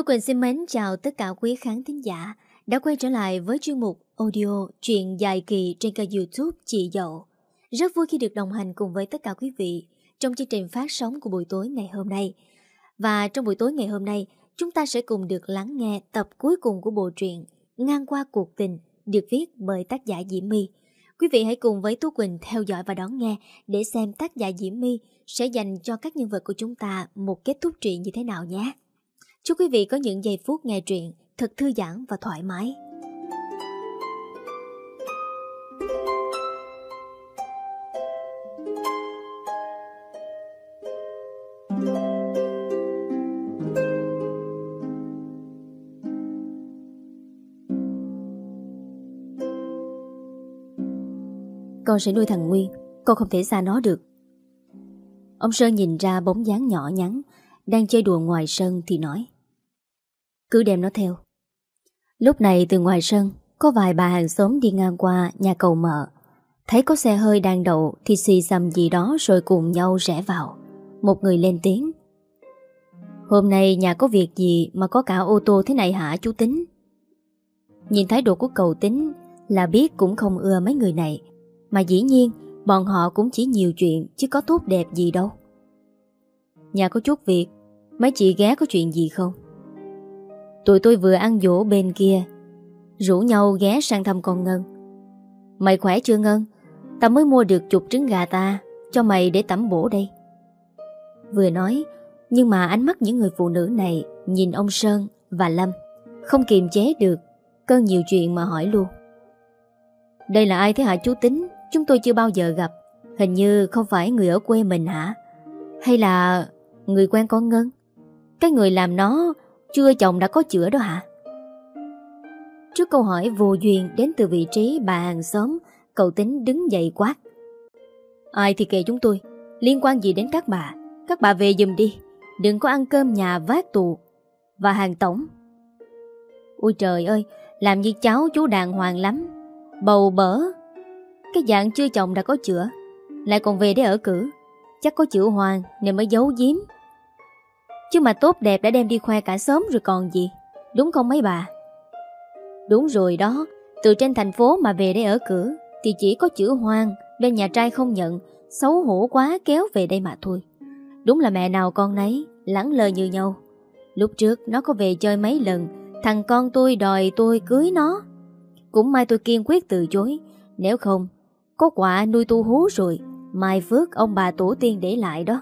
Tú Quỳnh xin mến chào tất cả quý khán thính giả đã quay trở lại với chuyên mục audio chuyện dài kỳ trên kênh youtube Chị Dậu. Rất vui khi được đồng hành cùng với tất cả quý vị trong chương trình phát sóng của buổi tối ngày hôm nay. Và trong buổi tối ngày hôm nay, chúng ta sẽ cùng được lắng nghe tập cuối cùng của bộ truyện Ngang qua cuộc tình được viết bởi tác giả Diễm My. Quý vị hãy cùng với Tú Quỳnh theo dõi và đón nghe để xem tác giả Diễm My sẽ dành cho các nhân vật của chúng ta một kết thúc truyện như thế nào nhé. Chúc quý vị có những giây phút nghe truyện thật thư giãn và thoải mái. Con sẽ nuôi thằng Nguyên, Con không thể xa nó được Ông Sơn nhìn ra bóng dáng nhỏ nhắn, Đang chơi đùa ngoài sân thì nói cứ đem nó theo. Lúc này từ ngoài sân, Có vài bà hàng xóm đi ngang qua nhà cầu mợ. Thấy có xe hơi đang đậu Thì xì xầm gì đó rồi cùng nhau rẽ vào. Một người lên tiếng. Hôm nay nhà có việc gì Mà có cả ô tô thế này hả chú Tính? Nhìn thái độ của cầu Tính Là biết cũng không ưa mấy người này. Mà dĩ nhiên, Bọn họ cũng chỉ nhiều chuyện Chứ có tốt đẹp gì đâu. Nhà có chút việc, Mấy chị ghé có chuyện gì không? Tụi tôi vừa ăn dỗ bên kia. Rủ nhau ghé sang thăm con Ngân. Mày khỏe chưa Ngân? Tao mới mua được chục trứng gà ta, Cho mày để tẩm bổ đây. Vừa nói, Nhưng mà ánh mắt những người phụ nữ này Nhìn ông Sơn và Lâm Không kiềm chế được, Cơn nhiều chuyện mà hỏi luôn. Đây là ai thế hả chú Tính? Chúng tôi chưa bao giờ gặp. Hình như không phải người ở quê mình hả? Hay là người quen con Ngân? Cái người làm nó chưa chồng đã có chữa đó hả? Trước câu hỏi vô duyên Đến từ vị trí bà hàng xóm, Cậu tính đứng dậy quát. Ai thì kệ chúng tôi, Liên quan gì đến các bà? Các bà về giùm đi, Đừng có ăn cơm nhà vác tù. Và hàng tổng. Ôi trời ơi, Làm như cháu chú đàng hoàng lắm. Bầu bở. Cái dạng chưa chồng đã có chữa, Lại còn về để ở cử. Chắc có chữ hoàng nên mới giấu giếm. Chứ mà tốt đẹp đã đem đi khoe cả sớm rồi còn gì. Đúng không mấy bà? Đúng rồi đó. Từ trên thành phố mà về đây ở cửa, Thì chỉ có chữ hoang Bên nhà trai không nhận. Xấu hổ quá, kéo về đây mà thôi. Đúng là mẹ nào con nấy, Lắng lời như nhau. Lúc trước, nó có về chơi mấy lần. Thằng con tôi đòi tôi cưới nó. Cũng may tôi kiên quyết từ chối. Nếu không, Có quả nuôi tu hú rồi, Mai phước ông bà tổ tiên để lại đó.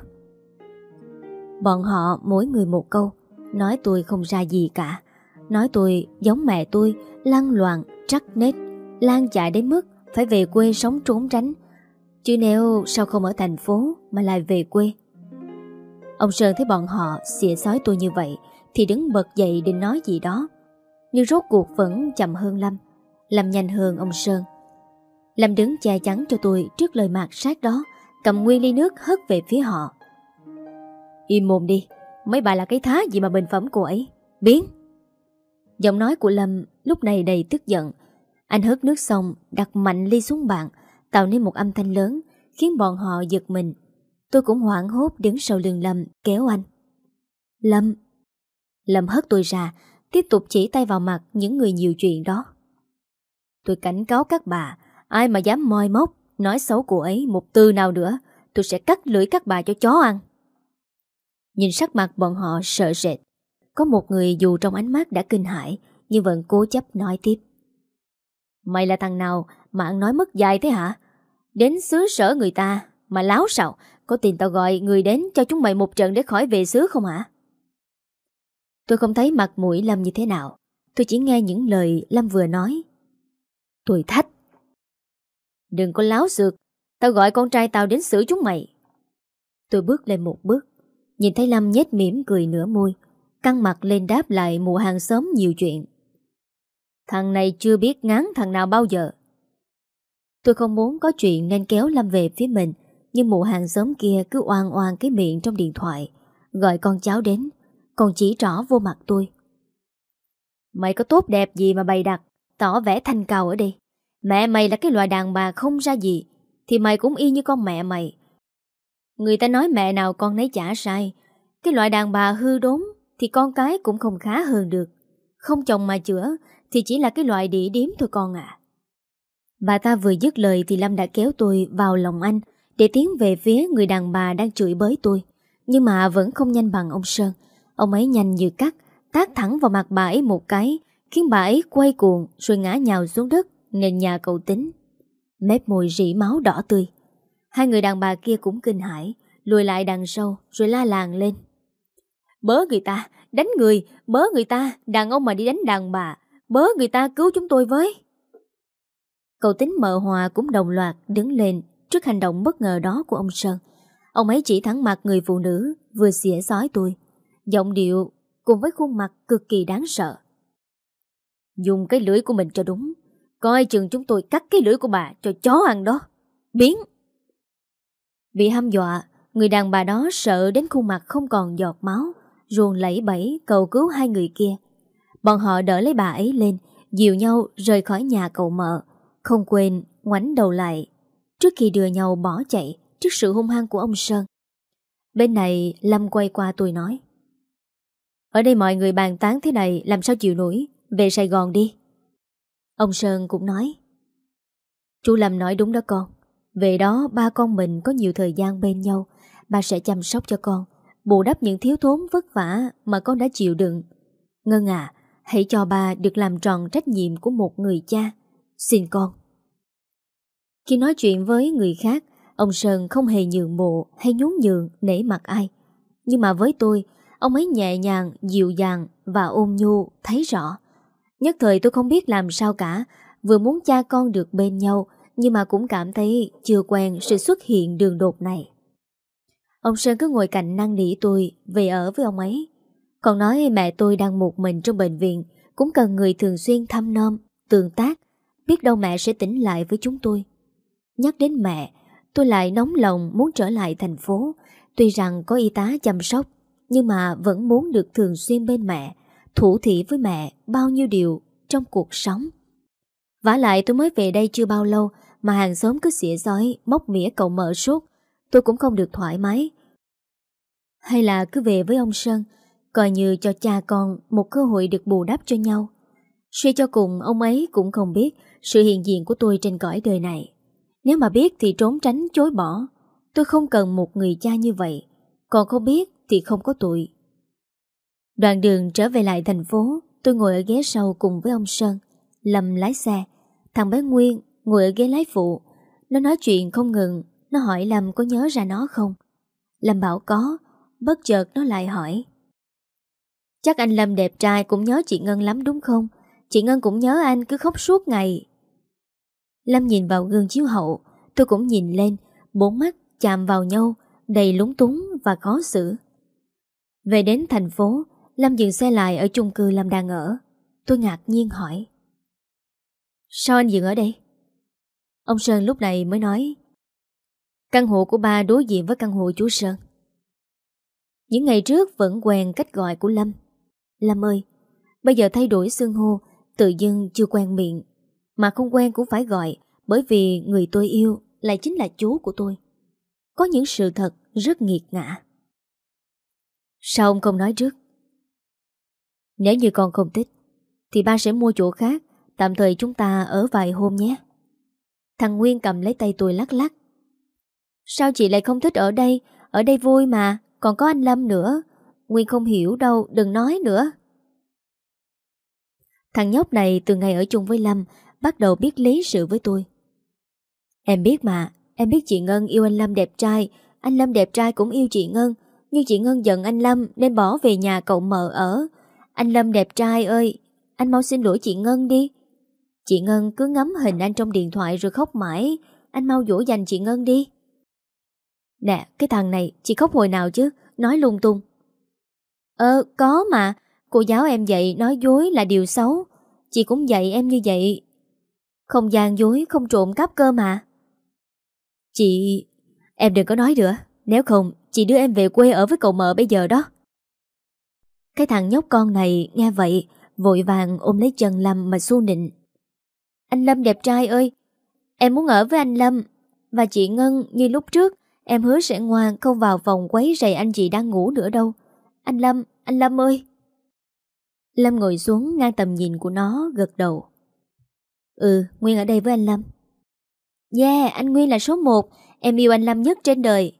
Bọn họ mỗi người một câu. Nói tôi không ra gì cả. Nói tôi giống mẹ tôi Lăn loạn, trắc nết Lan chạy đến mức phải về quê sống trốn tránh. Chứ nếu sao không ở thành phố Mà lại về quê? Ông Sơn thấy bọn họ xỉa xói tôi như vậy Thì đứng bật dậy định nói gì đó. Nhưng rốt cuộc vẫn chậm hơn Lâm. Lâm nhanh hơn ông Sơn. Lâm đứng che chắn cho tôi trước lời mạt sát đó Cầm nguyên ly nước hất về phía họ. Im mồm đi. Mấy bà là cái thá gì mà bình phẩm cô ấy? Biến. Giọng nói của Lâm lúc này đầy tức giận. Anh hớt nước xong, Đặt mạnh ly xuống bàn, Tạo nên một âm thanh lớn, Khiến bọn họ giật mình. Tôi cũng hoảng hốt đứng sau lưng Lâm, kéo anh. Lâm. Lâm hất tôi ra, Tiếp tục chỉ tay vào mặt những người nhiều chuyện đó. Tôi cảnh cáo các bà, Ai mà dám moi móc, Nói xấu cô ấy một từ nào nữa, Tôi sẽ cắt lưỡi các bà cho chó ăn. Nhìn sắc mặt bọn họ sợ sệt. Có một người dù trong ánh mắt đã kinh hãi, Nhưng vẫn cố chấp nói tiếp. Mày là thằng nào mà ăn nói mất dài thế hả? Đến xứ sở người ta Mà láo sao Có tiền tao gọi người đến cho chúng mày một trận Để khỏi về xứ không hả? Tôi không thấy mặt mũi Lâm như thế nào. Tôi chỉ nghe những lời Lâm vừa nói. Tôi thách. Đừng có láo xược, Tao gọi con trai tao đến xử chúng mày. Tôi bước lên một bước. Nhìn thấy Lâm nhếch mỉm cười nửa môi, Căng mặt lên đáp lại mụ hàng xóm nhiều chuyện. Thằng này chưa biết ngán thằng nào bao giờ. Tôi không muốn có chuyện nên kéo Lâm về phía mình, Nhưng mụ hàng xóm kia cứ oan oan cái miệng trong điện thoại, Gọi con cháu đến, Còn chỉ rõ vô mặt tôi. Mày có tốt đẹp gì mà bày đặt, Tỏ vẻ thanh cao ở đây? Mẹ mày là cái loại đàn bà không ra gì, Thì mày cũng y như con mẹ mày. Người ta nói mẹ nào con nấy chả sai. Cái loại đàn bà hư đốn Thì con cái cũng không khá hơn được. Không chồng mà chữa Thì chỉ là cái loại đĩ điếm thôi con ạ. Bà ta vừa dứt lời Thì Lâm đã kéo tôi vào lòng anh Để tiến về phía người đàn bà đang chửi bới tôi. Nhưng mà vẫn không nhanh bằng ông Sơn. Ông ấy nhanh như cắt Tác thẳng vào mặt bà ấy một cái, Khiến bà ấy quay cuồng Rồi ngã nhào xuống đất Nền nhà cậu tính. Mép môi rỉ máu đỏ tươi. Hai người đàn bà kia cũng kinh hãi, Lùi lại đằng sau rồi la làng lên Bớ người ta, Đánh người, Bớ người ta, Đàn ông mà đi đánh đàn bà, Bớ người ta cứu chúng tôi với Cậu tính mợ hòa cũng đồng loạt đứng lên trước hành động bất ngờ đó của ông Sơn. Ông ấy chỉ thẳng mặt người phụ nữ, vừa xỉa sói tôi. Giọng điệu cùng với khuôn mặt cực kỳ đáng sợ. Dùng cái lưỡi của mình cho đúng. Coi chừng chúng tôi cắt cái lưỡi của bà cho chó ăn đó. Biến! Bị hăm dọa, người đàn bà đó sợ đến khuôn mặt không còn giọt máu, ruồn lẫy bẫy cầu cứu hai người kia. Bọn họ đỡ lấy bà ấy lên, dìu nhau rời khỏi nhà cậu mợ, không quên ngoảnh đầu lại trước khi đưa nhau bỏ chạy trước sự hung hăng của ông Sơn. Bên này Lâm quay qua tôi nói Ở đây mọi người bàn tán thế này làm sao chịu nổi, về Sài Gòn đi. Ông Sơn cũng nói Chú Lâm nói đúng đó con. Về đó ba con mình có nhiều thời gian bên nhau, ba sẽ chăm sóc cho con, bù đắp những thiếu thốn vất vả mà con đã chịu đựng. Ngân à, hãy cho ba được làm tròn trách nhiệm của một người cha. Xin con. Khi nói chuyện với người khác, ông Sơn không hề nhường bộ hay nhún nhường nể mặt ai. Nhưng mà với tôi, ông ấy nhẹ nhàng, dịu dàng và ôn nhu thấy rõ. Nhất thời tôi không biết làm sao cả, vừa muốn cha con được bên nhau, nhưng mà cũng cảm thấy chưa quen sự xuất hiện đường đột này. Ông Sơn cứ ngồi cạnh năn nỉ tôi về ở với ông ấy. Còn nói mẹ tôi đang một mình trong bệnh viện, cũng cần người thường xuyên thăm nom, tương tác, biết đâu mẹ sẽ tỉnh lại với chúng tôi. Nhắc đến mẹ, tôi lại nóng lòng muốn trở lại thành phố. Tuy rằng có y tá chăm sóc, nhưng mà vẫn muốn được thường xuyên bên mẹ, thủ thị với mẹ bao nhiêu điều trong cuộc sống. vả lại tôi mới về đây chưa bao lâu mà hàng xóm cứ xỉa giói, móc mỉa cậu mở suốt. Tôi cũng không được thoải mái. Hay là cứ về với ông Sơn, coi như cho cha con một cơ hội được bù đắp cho nhau. Suy cho cùng ông ấy cũng không biết sự hiện diện của tôi trên cõi đời này. Nếu mà biết thì trốn tránh chối bỏ Tôi không cần một người cha như vậy Còn không biết thì không có tuổi Đoạn đường trở về lại thành phố Tôi ngồi ở ghế sau cùng với ông Sơn Lâm lái xe Thằng bé Nguyên ngồi ở ghế lái phụ. Nó nói chuyện không ngừng. Nó hỏi Lâm có nhớ ra nó không? Lâm bảo có. Bất chợt nó lại hỏi. Chắc anh Lâm đẹp trai cũng nhớ chị Ngân lắm đúng không? Chị Ngân cũng nhớ anh cứ khóc suốt ngày. Lâm nhìn vào gương chiếu hậu. Tôi cũng nhìn lên. Bốn mắt chạm vào nhau, Đầy lúng túng và khó xử. Về đến thành phố, Lâm dừng xe lại ở chung cư Lâm đang ở. Tôi ngạc nhiên hỏi. Sao anh dừng ở đây? Ông Sơn lúc này mới nói, Căn hộ của ba đối diện với căn hộ chú Sơn. Những ngày trước vẫn quen cách gọi của Lâm. Lâm ơi, Bây giờ thay đổi xương hô, Tự dưng chưa quen miệng. Mà không quen cũng phải gọi, Bởi vì người tôi yêu lại chính là chú của tôi. Có những sự thật rất nghiệt ngã. Sao ông không nói trước? Nếu như con không thích, Thì ba sẽ mua chỗ khác, Tạm thời chúng ta ở vài hôm nhé. Thằng Nguyên cầm lấy tay tôi lắc lắc Sao chị lại không thích ở đây Ở đây vui mà Còn có anh Lâm nữa Nguyên không hiểu đâu đừng nói nữa Thằng nhóc này từ ngày ở chung với Lâm bắt đầu biết lý sự với tôi. Em biết mà, em biết chị Ngân yêu anh Lâm đẹp trai, anh Lâm đẹp trai cũng yêu chị Ngân, nhưng chị Ngân giận anh Lâm nên bỏ về nhà cậu mợ ở. Anh Lâm đẹp trai ơi, anh mau xin lỗi chị Ngân đi. Chị Ngân cứ ngắm hình anh trong điện thoại rồi khóc mãi, anh mau dỗ dành chị Ngân đi. Nè, cái thằng này, chị khóc hồi nào chứ, nói lung tung. Ờ, có mà, cô giáo em dạy nói dối là điều xấu. Chị cũng dạy em như vậy không gian dối, không trộm cắp cơ mà. Chị... Em đừng có nói nữa. Nếu không, chị đưa em về quê ở với cậu mợ bây giờ đó. Cái thằng nhóc con này nghe vậy, vội vàng ôm lấy chân Lâm mà xu nịnh. Anh Lâm đẹp trai ơi, em muốn ở với anh Lâm. Và chị Ngân như lúc trước, em hứa sẽ ngoan không vào phòng quấy rầy anh chị đang ngủ nữa đâu. Anh Lâm, anh Lâm ơi! Lâm ngồi xuống ngang tầm nhìn của nó gật đầu. Ừ, Nguyên ở đây với anh Lâm. Yeah, anh Nguyên là số 1, em yêu anh Lâm nhất trên đời.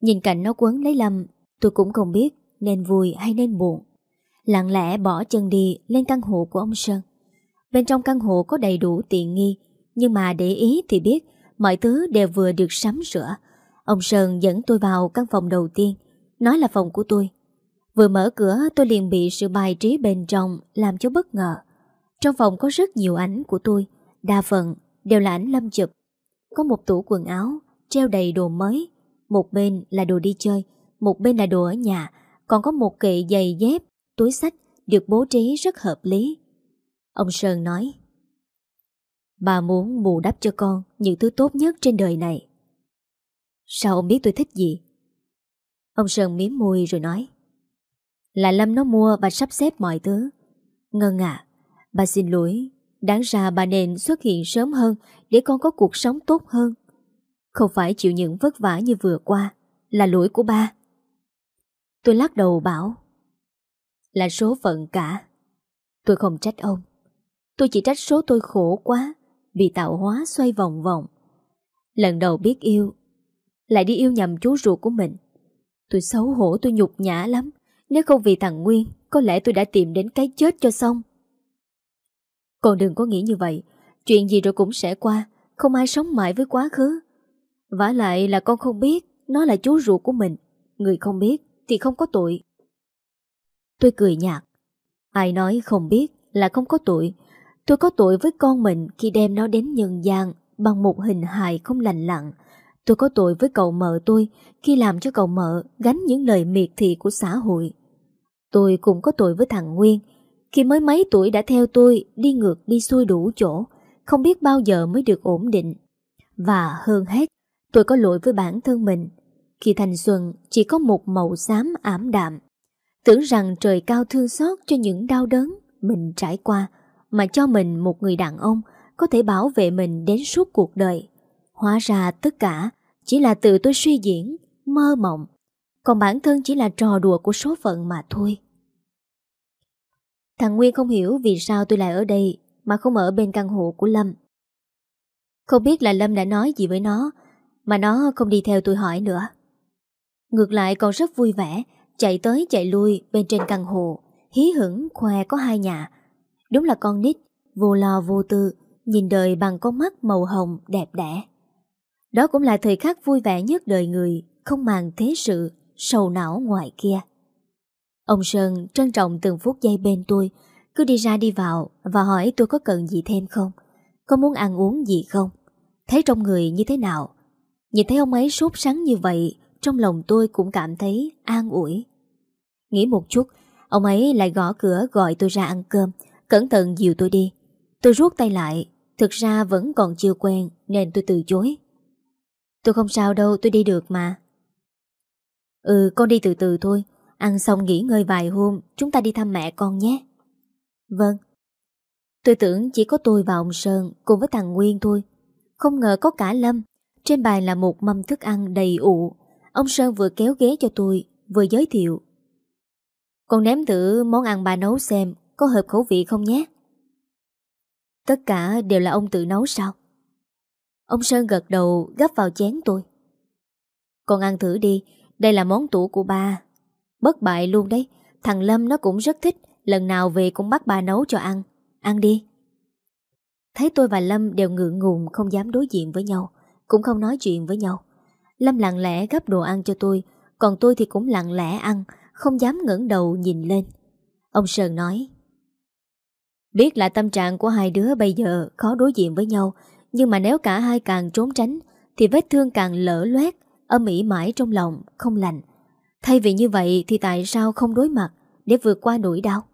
Nhìn cảnh nó quấn lấy Lâm, tôi cũng không biết nên vui hay nên buồn. Lặng lẽ bỏ chân đi lên căn hộ của ông Sơn. Bên trong căn hộ có đầy đủ tiện nghi, nhưng mà để ý thì biết mọi thứ đều vừa được sắm sửa. Ông Sơn dẫn tôi vào căn phòng đầu tiên, nói là phòng của tôi. Vừa mở cửa tôi liền bị sự bài trí bên trong làm cho bất ngờ. Trong phòng có rất nhiều ảnh của tôi, đa phần đều là ảnh lâm chụp. Có một tủ quần áo, treo đầy đồ mới, một bên là đồ đi chơi, một bên là đồ ở nhà, còn có một kệ giày dép, túi sách được bố trí rất hợp lý. Ông Sơn nói, Bà muốn bù đắp cho con những thứ tốt nhất trên đời này. Sao ông biết tôi thích gì? Ông Sơn miếm môi rồi nói, Là Lâm nó mua và sắp xếp mọi thứ. Ngân à, bà xin lỗi, đáng ra bà nên xuất hiện sớm hơn để con có cuộc sống tốt hơn. Không phải chịu những vất vả như vừa qua, là lỗi của ba. Tôi lắc đầu bảo Là số phận cả Tôi không trách ông Tôi chỉ trách số tôi khổ quá, vì tạo hóa xoay vòng vòng. Lần đầu biết yêu, Lại đi yêu nhầm chú ruột của mình. Tôi xấu hổ, tôi nhục nhã lắm. Nếu không vì thằng Nguyên, Có lẽ tôi đã tìm đến cái chết cho xong. Còn đừng có nghĩ như vậy. Chuyện gì rồi cũng sẽ qua. Không ai sống mãi với quá khứ. Vả lại là con không biết Nó là chú ruột của mình. Người không biết thì không có tội. Tôi cười nhạt. Ai nói không biết là không có tội. Tôi có tội với con mình khi đem nó đến nhân gian bằng một hình hài không lành lặng. Tôi có tội với cậu mợ tôi khi làm cho cậu mợ gánh những lời miệt thị của xã hội. Tôi cũng có tội với thằng Nguyên khi mới mấy tuổi đã theo tôi đi ngược đi xuôi đủ chỗ, không biết bao giờ mới được ổn định. Và hơn hết, tôi có lỗi với bản thân mình khi thanh xuân chỉ có một màu xám ảm đạm. Tưởng rằng trời cao thương xót cho những đau đớn mình trải qua, mà cho mình một người đàn ông có thể bảo vệ mình đến suốt cuộc đời. Hóa ra tất cả chỉ là tự tôi suy diễn, mơ mộng, còn bản thân chỉ là trò đùa của số phận mà thôi. Thằng Nguyên không hiểu vì sao tôi lại ở đây mà không ở bên căn hộ của Lâm. Không biết là Lâm đã nói gì với nó mà nó không đi theo tôi hỏi nữa. Ngược lại còn rất vui vẻ Chạy tới chạy lui bên trên căn hộ Hí hửng khoe có hai nhà Đúng là con nít Vô lo vô tư Nhìn đời bằng con mắt màu hồng đẹp đẽ. Đó cũng là thời khắc vui vẻ nhất đời người Không màng thế sự Sầu não ngoài kia. Ông Sơn trân trọng từng phút giây bên tôi Cứ đi ra đi vào Và hỏi tôi có cần gì thêm không Có muốn ăn uống gì không Thấy trong người như thế nào. Nhìn thấy ông ấy sốt sắng như vậy trong lòng tôi cũng cảm thấy an ủi. Nghĩ một chút, ông ấy lại gõ cửa gọi tôi ra ăn cơm, cẩn thận dìu tôi đi. Tôi rút tay lại, thực ra vẫn còn chưa quen nên tôi từ chối. Tôi không sao đâu, tôi đi được mà. Ừ, con đi từ từ thôi, ăn xong nghỉ ngơi vài hôm, chúng ta đi thăm mẹ con nhé. Vâng. Tôi tưởng chỉ có tôi và ông Sơn cùng với thằng Nguyên thôi. Không ngờ có cả Lâm. Trên bàn là một mâm thức ăn đầy ụ, Ông Sơn vừa kéo ghế cho tôi Vừa giới thiệu Con ném thử món ăn bà nấu xem có hợp khẩu vị không nhé? Tất cả đều là ông tự nấu sao? Ông Sơn gật đầu gấp vào chén tôi. Con ăn thử đi, Đây là món tủ của ba Bất bại luôn đấy, Thằng Lâm nó cũng rất thích, Lần nào về cũng bắt bà nấu cho ăn. Ăn đi. Thấy tôi và Lâm đều ngượng ngùng, Không dám đối diện với nhau, Cũng không nói chuyện với nhau. Lâm lặng lẽ gấp đồ ăn cho tôi, Còn tôi thì cũng lặng lẽ ăn, Không dám ngẩng đầu nhìn lên. Ông Sơn nói Biết là tâm trạng của hai đứa bây giờ Khó đối diện với nhau Nhưng mà nếu cả hai càng trốn tránh Thì vết thương càng lỡ loét Âm ỉ mãi trong lòng, không lành. Thay vì như vậy thì tại sao không đối mặt Để vượt qua nỗi đau?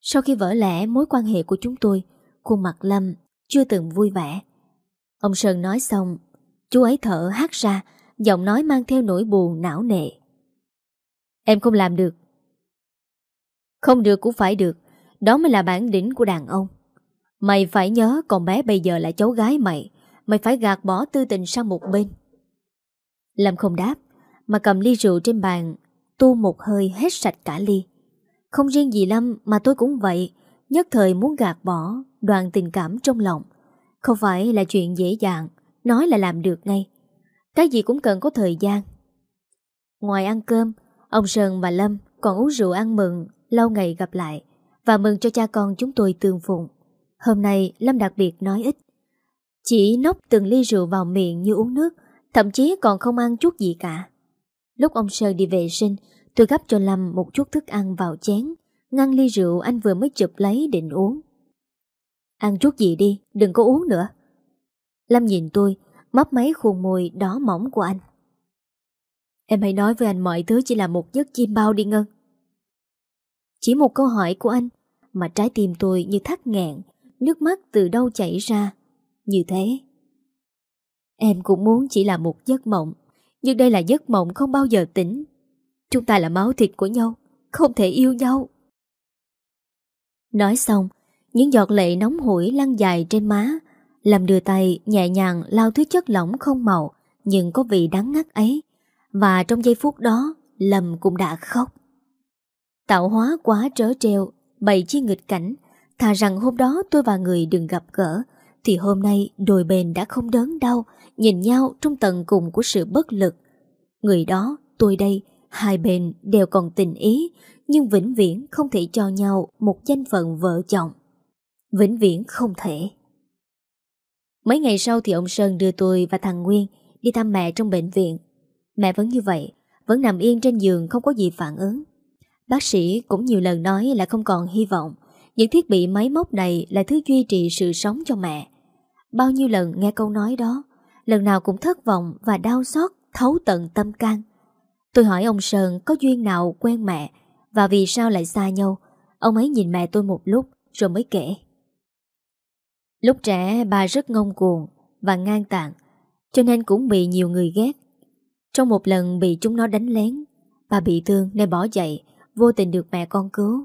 Sau khi vỡ lẽ mối quan hệ của chúng tôi Khuôn mặt Lâm chưa từng vui vẻ. Ông Sơn nói xong Chú ấy thở hát ra Giọng nói mang theo nỗi buồn não nệ Em không làm được. Không được cũng phải được. Đó mới là bản lĩnh của đàn ông Mày phải nhớ con bé bây giờ là cháu gái mày Mày phải gạt bỏ tư tình sang một bên Lâm không đáp Mà cầm ly rượu trên bàn Tu một hơi hết sạch cả ly Không riêng gì Lâm mà tôi cũng vậy, nhất thời muốn gạt bỏ đoàn tình cảm trong lòng. Không phải là chuyện dễ dàng, nói là làm được ngay. Cái gì cũng cần có thời gian. Ngoài ăn cơm, ông Sơn và Lâm còn uống rượu ăn mừng, lâu ngày gặp lại, và mừng cho cha con chúng tôi tương phụng. Hôm nay Lâm đặc biệt nói ít. Chỉ nốc từng ly rượu vào miệng như uống nước, thậm chí còn không ăn chút gì cả. Lúc ông Sơn đi vệ sinh, tôi gấp cho Lâm một chút thức ăn vào chén, ngăn ly rượu anh vừa mới chụp lấy định uống. Ăn chút gì đi, đừng có uống nữa. Lâm nhìn tôi, mấp mấy khuôn môi đỏ mỏng của anh. Em hãy nói với anh mọi thứ chỉ là một giấc chim bao đi Ngân. Chỉ một câu hỏi của anh mà trái tim tôi như thắt nghẹn, nước mắt từ đâu chảy ra. Như thế. Em cũng muốn chỉ là một giấc mộng, nhưng đây là giấc mộng không bao giờ tỉnh. Chúng ta là máu thịt của nhau, không thể yêu nhau. Nói xong, những giọt lệ nóng hổi lăn dài trên má, làm đưa tay nhẹ nhàng lao thứ chất lỏng không màu, nhưng có vị đắng ngắt ấy. Và trong giây phút đó, Lâm cũng đã khóc. Tạo hóa quá trớ treo, bày chi nghịch cảnh, thà rằng hôm đó tôi và người đừng gặp gỡ, thì hôm nay đôi bên đã không đớn đau, nhìn nhau trong tận cùng của sự bất lực. Người đó, tôi đây, hai bên đều còn tình ý, nhưng vĩnh viễn không thể cho nhau một danh phận vợ chồng. Vĩnh viễn không thể. Mấy ngày sau thì ông Sơn đưa tôi và thằng Nguyên đi thăm mẹ trong bệnh viện. Mẹ vẫn như vậy, vẫn nằm yên trên giường không có gì phản ứng. Bác sĩ cũng nhiều lần nói là không còn hy vọng. Những thiết bị máy móc này là thứ duy trì sự sống cho mẹ. Bao nhiêu lần nghe câu nói đó, lần nào cũng thất vọng và đau xót thấu tận tâm can. Tôi hỏi ông Sơn có duyên nào quen mẹ và vì sao lại xa nhau. Ông ấy nhìn mẹ tôi một lúc rồi mới kể. Lúc trẻ bà rất ngông cuồng và ngang tàn, cho nên cũng bị nhiều người ghét. Trong một lần bị chúng nó đánh lén, bà bị thương nên bỏ dậy vô tình được mẹ con cứu.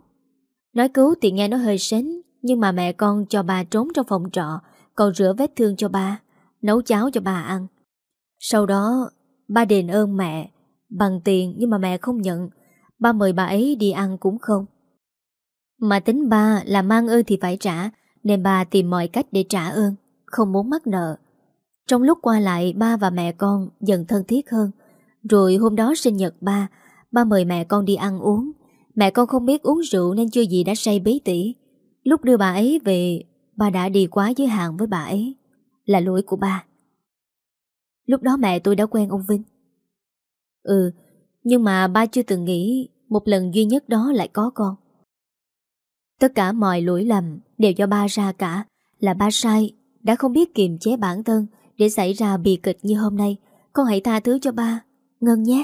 Nói cứu thì nghe nó hơi sến, nhưng mà mẹ con cho bà trốn trong phòng trọ, còn rửa vết thương cho bà, nấu cháo cho bà ăn. Sau đó, ba đền ơn mẹ, bằng tiền nhưng mà mẹ không nhận, ba mời bà ấy đi ăn cũng không. Mà tính ba là mang ơn thì phải trả, nên bà tìm mọi cách để trả ơn, không muốn mắc nợ. Trong lúc qua lại ba và mẹ con dần thân thiết hơn. Rồi hôm đó sinh nhật ba, ba mời mẹ con đi ăn uống. Mẹ con không biết uống rượu nên chưa gì đã say bí tỉ. Lúc đưa bà ấy về, ba đã đi quá giới hạn với bà ấy. Là lỗi của ba. Lúc đó mẹ tôi đã quen ông Vinh. Ừ, nhưng mà ba chưa từng nghĩ một lần duy nhất đó lại có con. Tất cả mọi lỗi lầm đều do ba ra cả, là ba sai, đã không biết kiềm chế bản thân để xảy ra bi kịch như hôm nay. Con hãy tha thứ cho ba, Ngân nhé.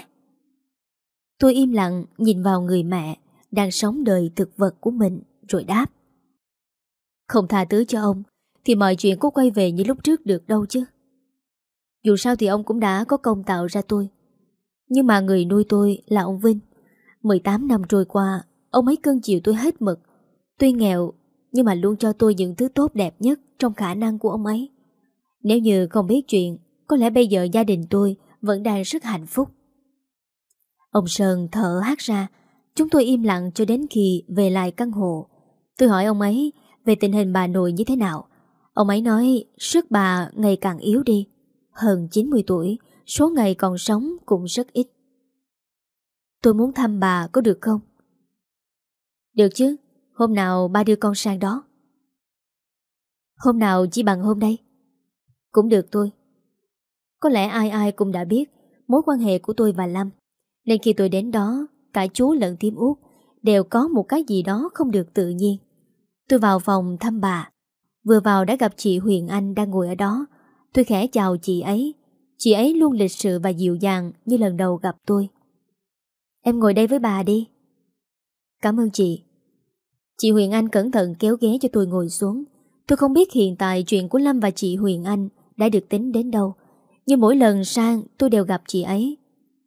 Tôi im lặng nhìn vào người mẹ đang sống đời thực vật của mình rồi đáp. Không tha thứ cho ông thì mọi chuyện có quay về như lúc trước được đâu chứ. Dù sao thì ông cũng đã có công tạo ra tôi. Nhưng mà người nuôi tôi là ông Vinh. 18 năm trôi qua, ông ấy cưng chiều tôi hết mực. Tuy nghèo, nhưng mà luôn cho tôi những thứ tốt đẹp nhất trong khả năng của ông ấy. Nếu như không biết chuyện, có lẽ bây giờ gia đình tôi vẫn đang rất hạnh phúc. Ông Sơn thở hát ra, chúng tôi im lặng cho đến khi về lại căn hộ. Tôi hỏi ông ấy về tình hình bà nội như thế nào. Ông ấy nói sức bà ngày càng yếu đi. Hơn 90 tuổi, số ngày còn sống cũng rất ít. Tôi muốn thăm bà có được không? Được chứ, hôm nào ba đưa con sang đó. Hôm nào chỉ bằng hôm nay? Cũng được tôi. Có lẽ ai ai cũng đã biết mối quan hệ của tôi và Lâm. Nên khi tôi đến đó, cả chú lẫn tiêm út đều có một cái gì đó không được tự nhiên. Tôi vào phòng thăm bà. Vừa vào đã gặp chị Huyền Anh đang ngồi ở đó. Tôi khẽ chào chị ấy. Chị ấy luôn lịch sự và dịu dàng như lần đầu gặp tôi. Em ngồi đây với bà đi. Cảm ơn chị. Chị Huyền Anh cẩn thận kéo ghế cho tôi ngồi xuống. Tôi không biết hiện tại chuyện của Lâm và chị Huyền Anh đã được tính đến đâu. Nhưng mỗi lần sang tôi đều gặp chị ấy.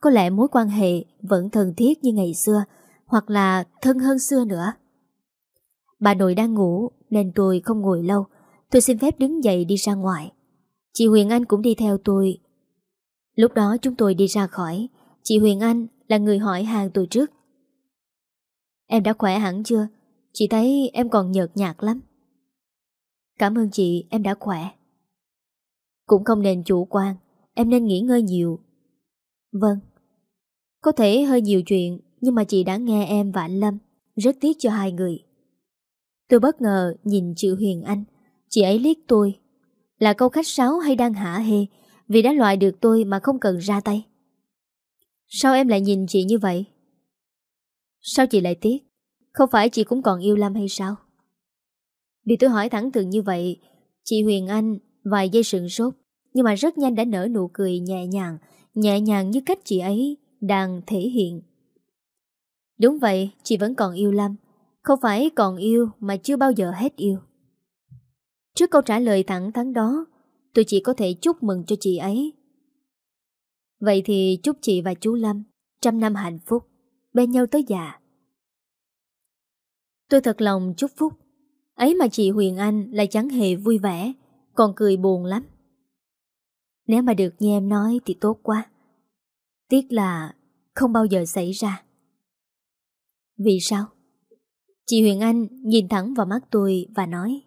Có lẽ mối quan hệ vẫn thân thiết như ngày xưa, hoặc là thân hơn xưa nữa. Bà nội đang ngủ nên tôi không ngồi lâu. Tôi xin phép đứng dậy đi ra ngoài. Chị Huyền Anh cũng đi theo tôi. Lúc đó chúng tôi đi ra khỏi. Chị Huyền Anh là người hỏi hàng tôi trước. Em đã khỏe hẳn chưa? Chị thấy em còn nhợt nhạt lắm. Cảm ơn chị, em đã khỏe. Cũng không nên chủ quan, em nên nghỉ ngơi nhiều. Vâng. Có thể hơi nhiều chuyện, nhưng mà chị đã nghe em và anh Lâm. Rất tiếc cho hai người. Tôi bất ngờ nhìn chị Huyền Anh. Chị ấy liếc tôi. Là câu khách sáo hay đang hả hê vì đã loại được tôi mà không cần ra tay. Sao em lại nhìn chị như vậy? Sao chị lại tiếc? Không phải chị cũng còn yêu Lâm hay sao? Vì tôi hỏi thẳng thừng như vậy, chị Huyền Anh vài giây sừng sốt, nhưng mà rất nhanh đã nở nụ cười nhẹ nhàng, nhẹ nhàng như cách chị ấy đang thể hiện. Đúng vậy, chị vẫn còn yêu Lâm. Không phải còn yêu mà chưa bao giờ hết yêu. Trước câu trả lời thẳng thắn đó, tôi chỉ có thể chúc mừng cho chị ấy. Vậy thì chúc chị và chú Lâm trăm năm hạnh phúc, bên nhau tới già. Tôi thật lòng chúc phúc. Ấy mà chị Huyền Anh lại chẳng hề vui vẻ, còn cười buồn lắm. Nếu mà được như em nói thì tốt quá. Tiếc là không bao giờ xảy ra. Vì sao? Chị Huyền Anh nhìn thẳng vào mắt tôi và nói,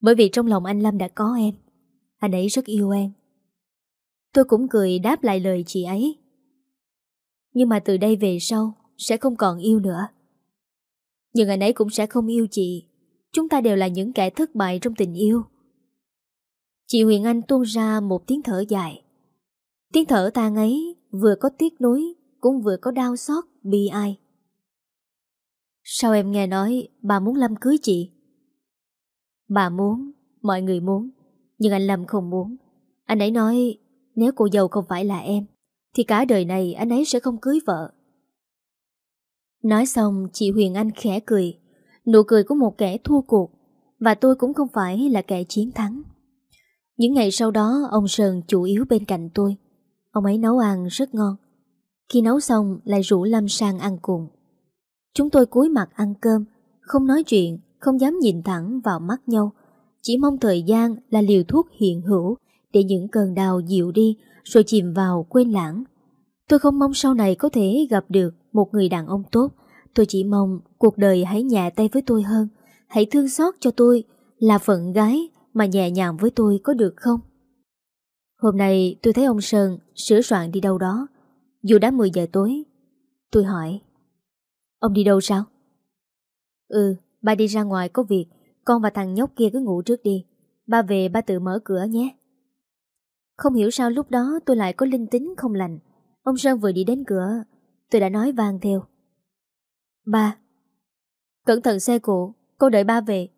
Bởi vì trong lòng anh Lâm đã có em. Anh ấy rất yêu em. Tôi cũng cười đáp lại lời chị ấy, Nhưng mà từ đây về sau Sẽ không còn yêu nữa. Nhưng anh ấy cũng sẽ không yêu chị. Chúng ta đều là những kẻ thất bại trong tình yêu. Chị Huyền Anh tuôn ra một tiếng thở dài. Tiếng thở tàn ấy Vừa có tiếc nuối Cũng vừa có đau xót bi ai Sao em nghe nói bà muốn Lâm cưới chị? Bà muốn, mọi người muốn, nhưng anh Lâm không muốn. Anh ấy nói nếu cô dâu không phải là em, thì cả đời này anh ấy sẽ không cưới vợ. Nói xong chị Huyền Anh khẽ cười, nụ cười của một kẻ thua cuộc, và tôi cũng không phải là kẻ chiến thắng. Những ngày sau đó ông Sơn chủ yếu bên cạnh tôi. Ông ấy nấu ăn rất ngon. Khi nấu xong lại rủ Lâm sang ăn cùng. Chúng tôi cúi mặt ăn cơm, không nói chuyện, không dám nhìn thẳng vào mắt nhau. Chỉ mong thời gian là liều thuốc hiện hữu để những cơn đau dịu đi rồi chìm vào quên lãng. Tôi không mong sau này có thể gặp được một người đàn ông tốt. Tôi chỉ mong cuộc đời hãy nhẹ tay với tôi hơn. Hãy thương xót cho tôi là phận gái mà nhẹ nhàng với tôi có được không? Hôm nay tôi thấy ông Sơn sửa soạn đi đâu đó. Dù đã 10 giờ tối. Tôi hỏi Ông đi đâu sao? Ừ, ba đi ra ngoài có việc Con và thằng nhóc kia cứ ngủ trước đi Ba về ba tự mở cửa nhé Không hiểu sao lúc đó tôi lại có linh tính không lành Ông Sơn vừa đi đến cửa Tôi đã nói vang theo Ba Cẩn thận xe cộ Cô đợi ba về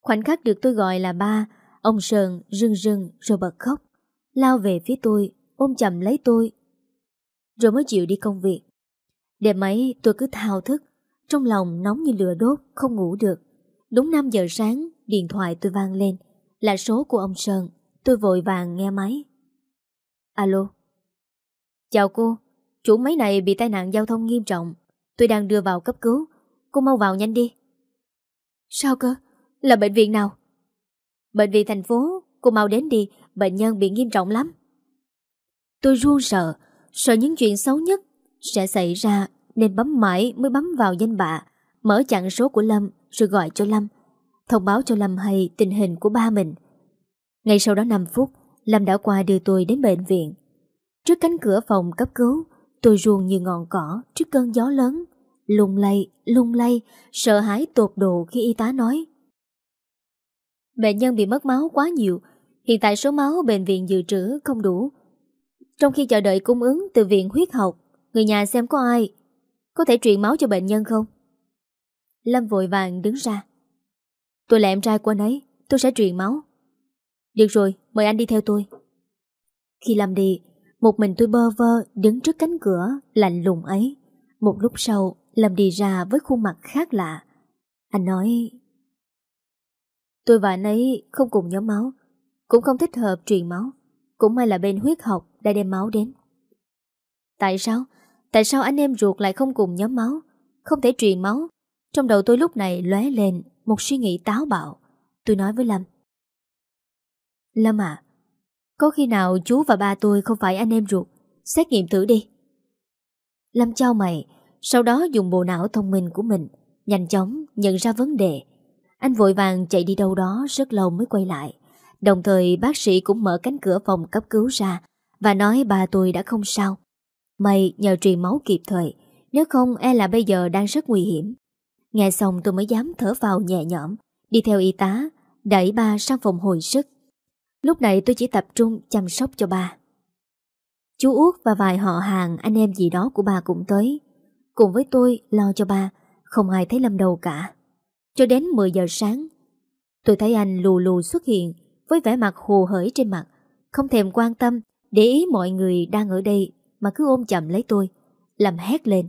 Khoảnh khắc được tôi gọi là ba Ông Sơn rưng rưng rồi bật khóc, Lao về phía tôi, Ôm chầm lấy tôi. Rồi mới chịu đi công việc. Đêm ấy, tôi cứ thao thức, Trong lòng nóng như lửa đốt, Không ngủ được. Đúng 5 giờ sáng, Điện thoại tôi vang lên, Là số của ông Sơn, Tôi vội vàng nghe máy. Alo. Chào cô, Chủ máy này bị tai nạn giao thông nghiêm trọng, Tôi đang đưa vào cấp cứu, Cô mau vào nhanh đi. Sao cơ? Là bệnh viện nào? Bệnh viện thành phố Cô mau đến đi Bệnh nhân bị nghiêm trọng lắm Tôi run sợ Sợ những chuyện xấu nhất sẽ xảy ra nên bấm mãi mới bấm vào danh bạ, mở chặn số của Lâm rồi gọi cho Lâm, thông báo cho Lâm hay tình hình của ba mình. Ngay sau đó 5 phút, Lâm đã qua đưa tôi đến bệnh viện. Trước cánh cửa phòng cấp cứu, tôi ruồn như ngọn cỏ trước cơn gió lớn, lung lay, lung lay, sợ hãi tột độ khi y tá nói. Bệnh nhân bị mất máu quá nhiều, hiện tại số máu bệnh viện dự trữ không đủ. Trong khi chờ đợi cung ứng từ viện huyết học, Người nhà xem có ai Có thể truyền máu cho bệnh nhân không? Lâm vội vàng đứng ra. Tôi là em trai của anh ấy Tôi sẽ truyền máu. Được rồi mời anh đi theo tôi. Khi Lâm đi Một mình tôi bơ vơ đứng trước cánh cửa Lạnh lùng ấy. Một lúc sau Lâm đi ra với khuôn mặt khác lạ. Anh nói Tôi và anh ấy không cùng nhóm máu, Cũng không thích hợp truyền máu, Cũng may là bên huyết học đã đem máu đến. Tại sao? Tại sao anh em ruột lại không cùng nhóm máu, Không thể truyền máu? Trong đầu tôi lúc này lóe lên Một suy nghĩ táo bạo. Tôi nói với Lâm. Lâm à Có khi nào chú và ba tôi không phải anh em ruột? Xét nghiệm thử đi. Lâm trao mày, Sau đó dùng bộ não thông minh của mình Nhanh chóng nhận ra vấn đề anh vội vàng chạy đi đâu đó Rất lâu mới quay lại. Đồng thời, bác sĩ cũng mở cánh cửa phòng cấp cứu ra Và nói bà tôi đã không sao. May nhờ truyền máu kịp thời, Nếu không e là bây giờ đang rất nguy hiểm. Nghe xong tôi mới dám thở vào nhẹ nhõm, Đi theo y tá, Đẩy ba sang phòng hồi sức. Lúc này tôi chỉ tập trung chăm sóc cho ba Chú Út và vài họ hàng, Anh em gì đó của bà cũng tới. Cùng với tôi lo cho ba Không ai thấy Lâm đầu cả. Cho đến 10 giờ sáng, Tôi thấy anh lù lù xuất hiện Với vẻ mặt hồ hởi trên mặt, Không thèm quan tâm Để ý mọi người đang ở đây Mà cứ ôm chậm lấy tôi, Làm hét lên.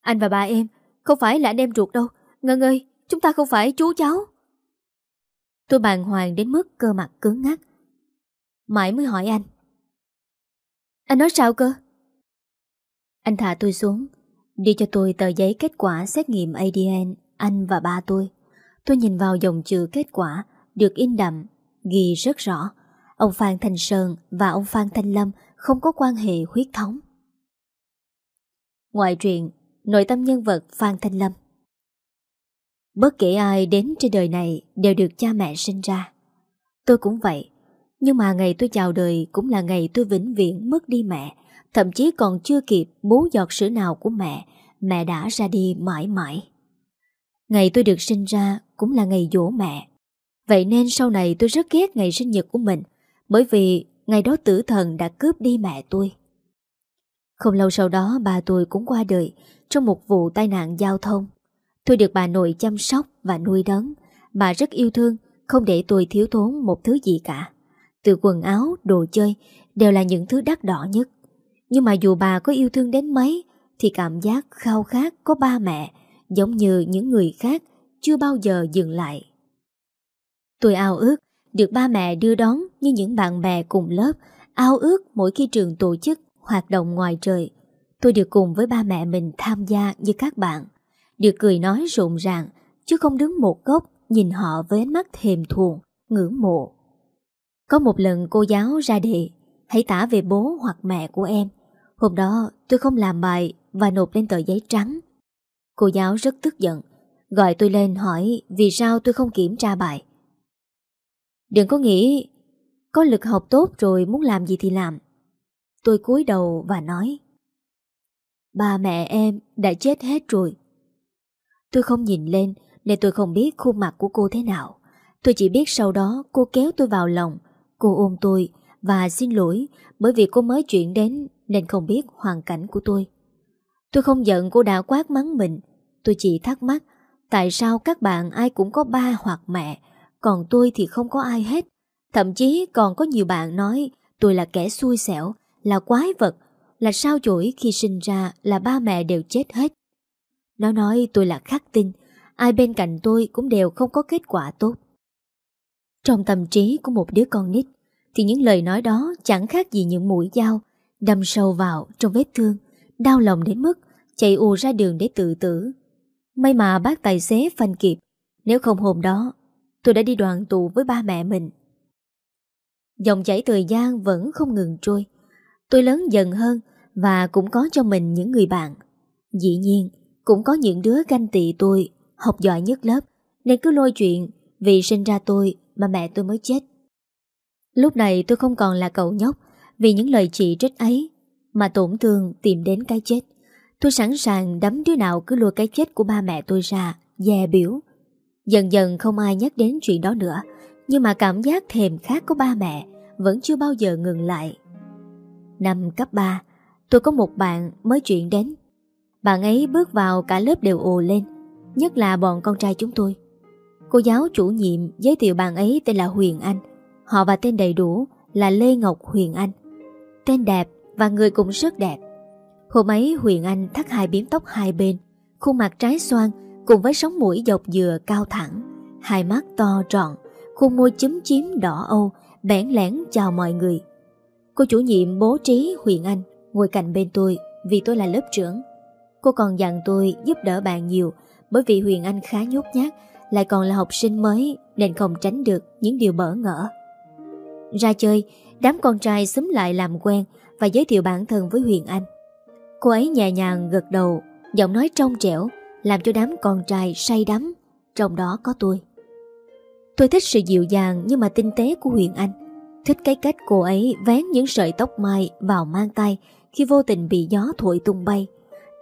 Anh và ba em, Không phải là anh em ruột đâu. Ngân ơi, chúng ta không phải chú cháu. Tôi bàng hoàng đến mức cơ mặt cứng ngắc. Mãi mới hỏi anh. Anh nói sao cơ? Anh thả tôi xuống, Đi cho tôi tờ giấy kết quả xét nghiệm ADN anh và ba tôi. Tôi nhìn vào dòng chữ kết quả, Được in đậm, Ghi rất rõ. Ông Phan Thanh Sơn và ông Phan Thanh Lâm Không có quan hệ huyết thống. Ngoại truyện, Nội tâm nhân vật Phan Thanh Lâm. Bất kể ai đến trên đời này Đều được cha mẹ sinh ra. Tôi cũng vậy, Nhưng mà ngày tôi chào đời Cũng là ngày tôi vĩnh viễn mất đi mẹ. Thậm chí còn chưa kịp bú giọt sữa nào của mẹ Mẹ đã ra đi mãi mãi. Ngày tôi được sinh ra Cũng là ngày dỗ mẹ. Vậy nên sau này tôi rất ghét ngày sinh nhật của mình Bởi vì ngày đó tử thần đã cướp đi mẹ tôi. Không lâu sau đó bà tôi cũng qua đời Trong một vụ tai nạn giao thông. Tôi được bà nội chăm sóc và nuôi đấng. Bà rất yêu thương Không để tôi thiếu thốn một thứ gì cả. Từ quần áo, đồ chơi Đều là những thứ đắt đỏ nhất. Nhưng mà dù bà có yêu thương đến mấy Thì cảm giác khao khát có ba mẹ Giống như những người khác Chưa bao giờ dừng lại. Tôi ao ước Được ba mẹ đưa đón như những bạn bè cùng lớp, Ao ước mỗi khi trường tổ chức Hoạt động ngoài trời. Tôi được cùng với ba mẹ mình tham gia như các bạn, Được cười nói rộn ràng, Chứ không đứng một góc Nhìn họ với ánh mắt thèm thuồng, Ngưỡng mộ. Có một lần cô giáo ra đề, Hãy tả về bố hoặc mẹ của em. Hôm đó tôi không làm bài và nộp lên tờ giấy trắng. Cô giáo rất tức giận, gọi tôi lên hỏi vì sao tôi không kiểm tra bài. Đừng có nghĩ có lực học tốt rồi muốn làm gì thì làm. Tôi cúi đầu và nói Ba mẹ em đã chết hết rồi. Tôi không nhìn lên nên tôi không biết khuôn mặt của cô thế nào. Tôi chỉ biết sau đó cô kéo tôi vào lòng, cô ôm tôi và xin lỗi bởi vì cô mới chuyển đến nên không biết hoàn cảnh của tôi. Tôi không giận cô đã quát mắng mình, tôi chỉ thắc mắc tại sao các bạn ai cũng có ba hoặc mẹ, còn tôi thì không có ai hết. Thậm chí còn có nhiều bạn nói tôi là kẻ xui xẻo, là quái vật, là sao chổi khi sinh ra là ba mẹ đều chết hết. Nó nói tôi là khắc tinh, ai bên cạnh tôi cũng đều không có kết quả tốt. Trong tâm trí của một đứa con nít, thì những lời nói đó chẳng khác gì những mũi dao đâm sâu vào trong vết thương, đau lòng đến mức chạy ù ra đường để tự tử. May mà bác tài xế phanh kịp, nếu không hôm đó, tôi đã đi đoàn tù với ba mẹ mình. Dòng chảy thời gian vẫn không ngừng trôi. Tôi lớn dần hơn và cũng có cho mình những người bạn. Dĩ nhiên, cũng có những đứa ganh tị tôi, học giỏi nhất lớp, nên cứ lôi chuyện vì sinh ra tôi mà mẹ tôi mới chết. Lúc này tôi không còn là cậu nhóc vì những lời chỉ trích ấy mà tổn thương tìm đến cái chết. Tôi sẵn sàng đấm đứa nào cứ lùa cái chết của ba mẹ tôi ra, Dè biểu. Dần dần không ai nhắc đến chuyện đó nữa, Nhưng mà cảm giác thèm khát của ba mẹ Vẫn chưa bao giờ ngừng lại. Năm cấp 3 Tôi có một bạn mới chuyện đến. Bạn ấy bước vào cả lớp đều ồ lên, Nhất là bọn con trai chúng tôi. Cô giáo chủ nhiệm giới thiệu bạn ấy tên là Huyền Anh, Họ và tên đầy đủ là Lê Ngọc Huyền Anh. Tên đẹp và người cũng rất đẹp. Hôm ấy, Huyền Anh thắt hai biếm tóc hai bên, Khuôn mặt trái xoan Cùng với sóng mũi dọc dừa cao thẳng. Hai mắt to tròn Khuôn môi chúm chím đỏ âu, Bẽn lẽn chào mọi người. Cô chủ nhiệm bố trí Huyền Anh Ngồi cạnh bên tôi vì tôi là lớp trưởng. Cô còn dặn tôi giúp đỡ bạn nhiều Bởi vì Huyền Anh khá nhút nhát, Lại còn là học sinh mới Nên không tránh được những điều bỡ ngỡ. Ra chơi, Đám con trai xúm lại làm quen và giới thiệu bản thân với Huyền Anh. Cô ấy nhẹ nhàng gật đầu, Giọng nói trong trẻo, Làm cho đám con trai say đắm, Trong đó có tôi. Tôi thích sự dịu dàng nhưng mà tinh tế của Huyền Anh. Thích cái cách cô ấy vén những sợi tóc mai vào mang tay Khi vô tình bị gió thổi tung bay.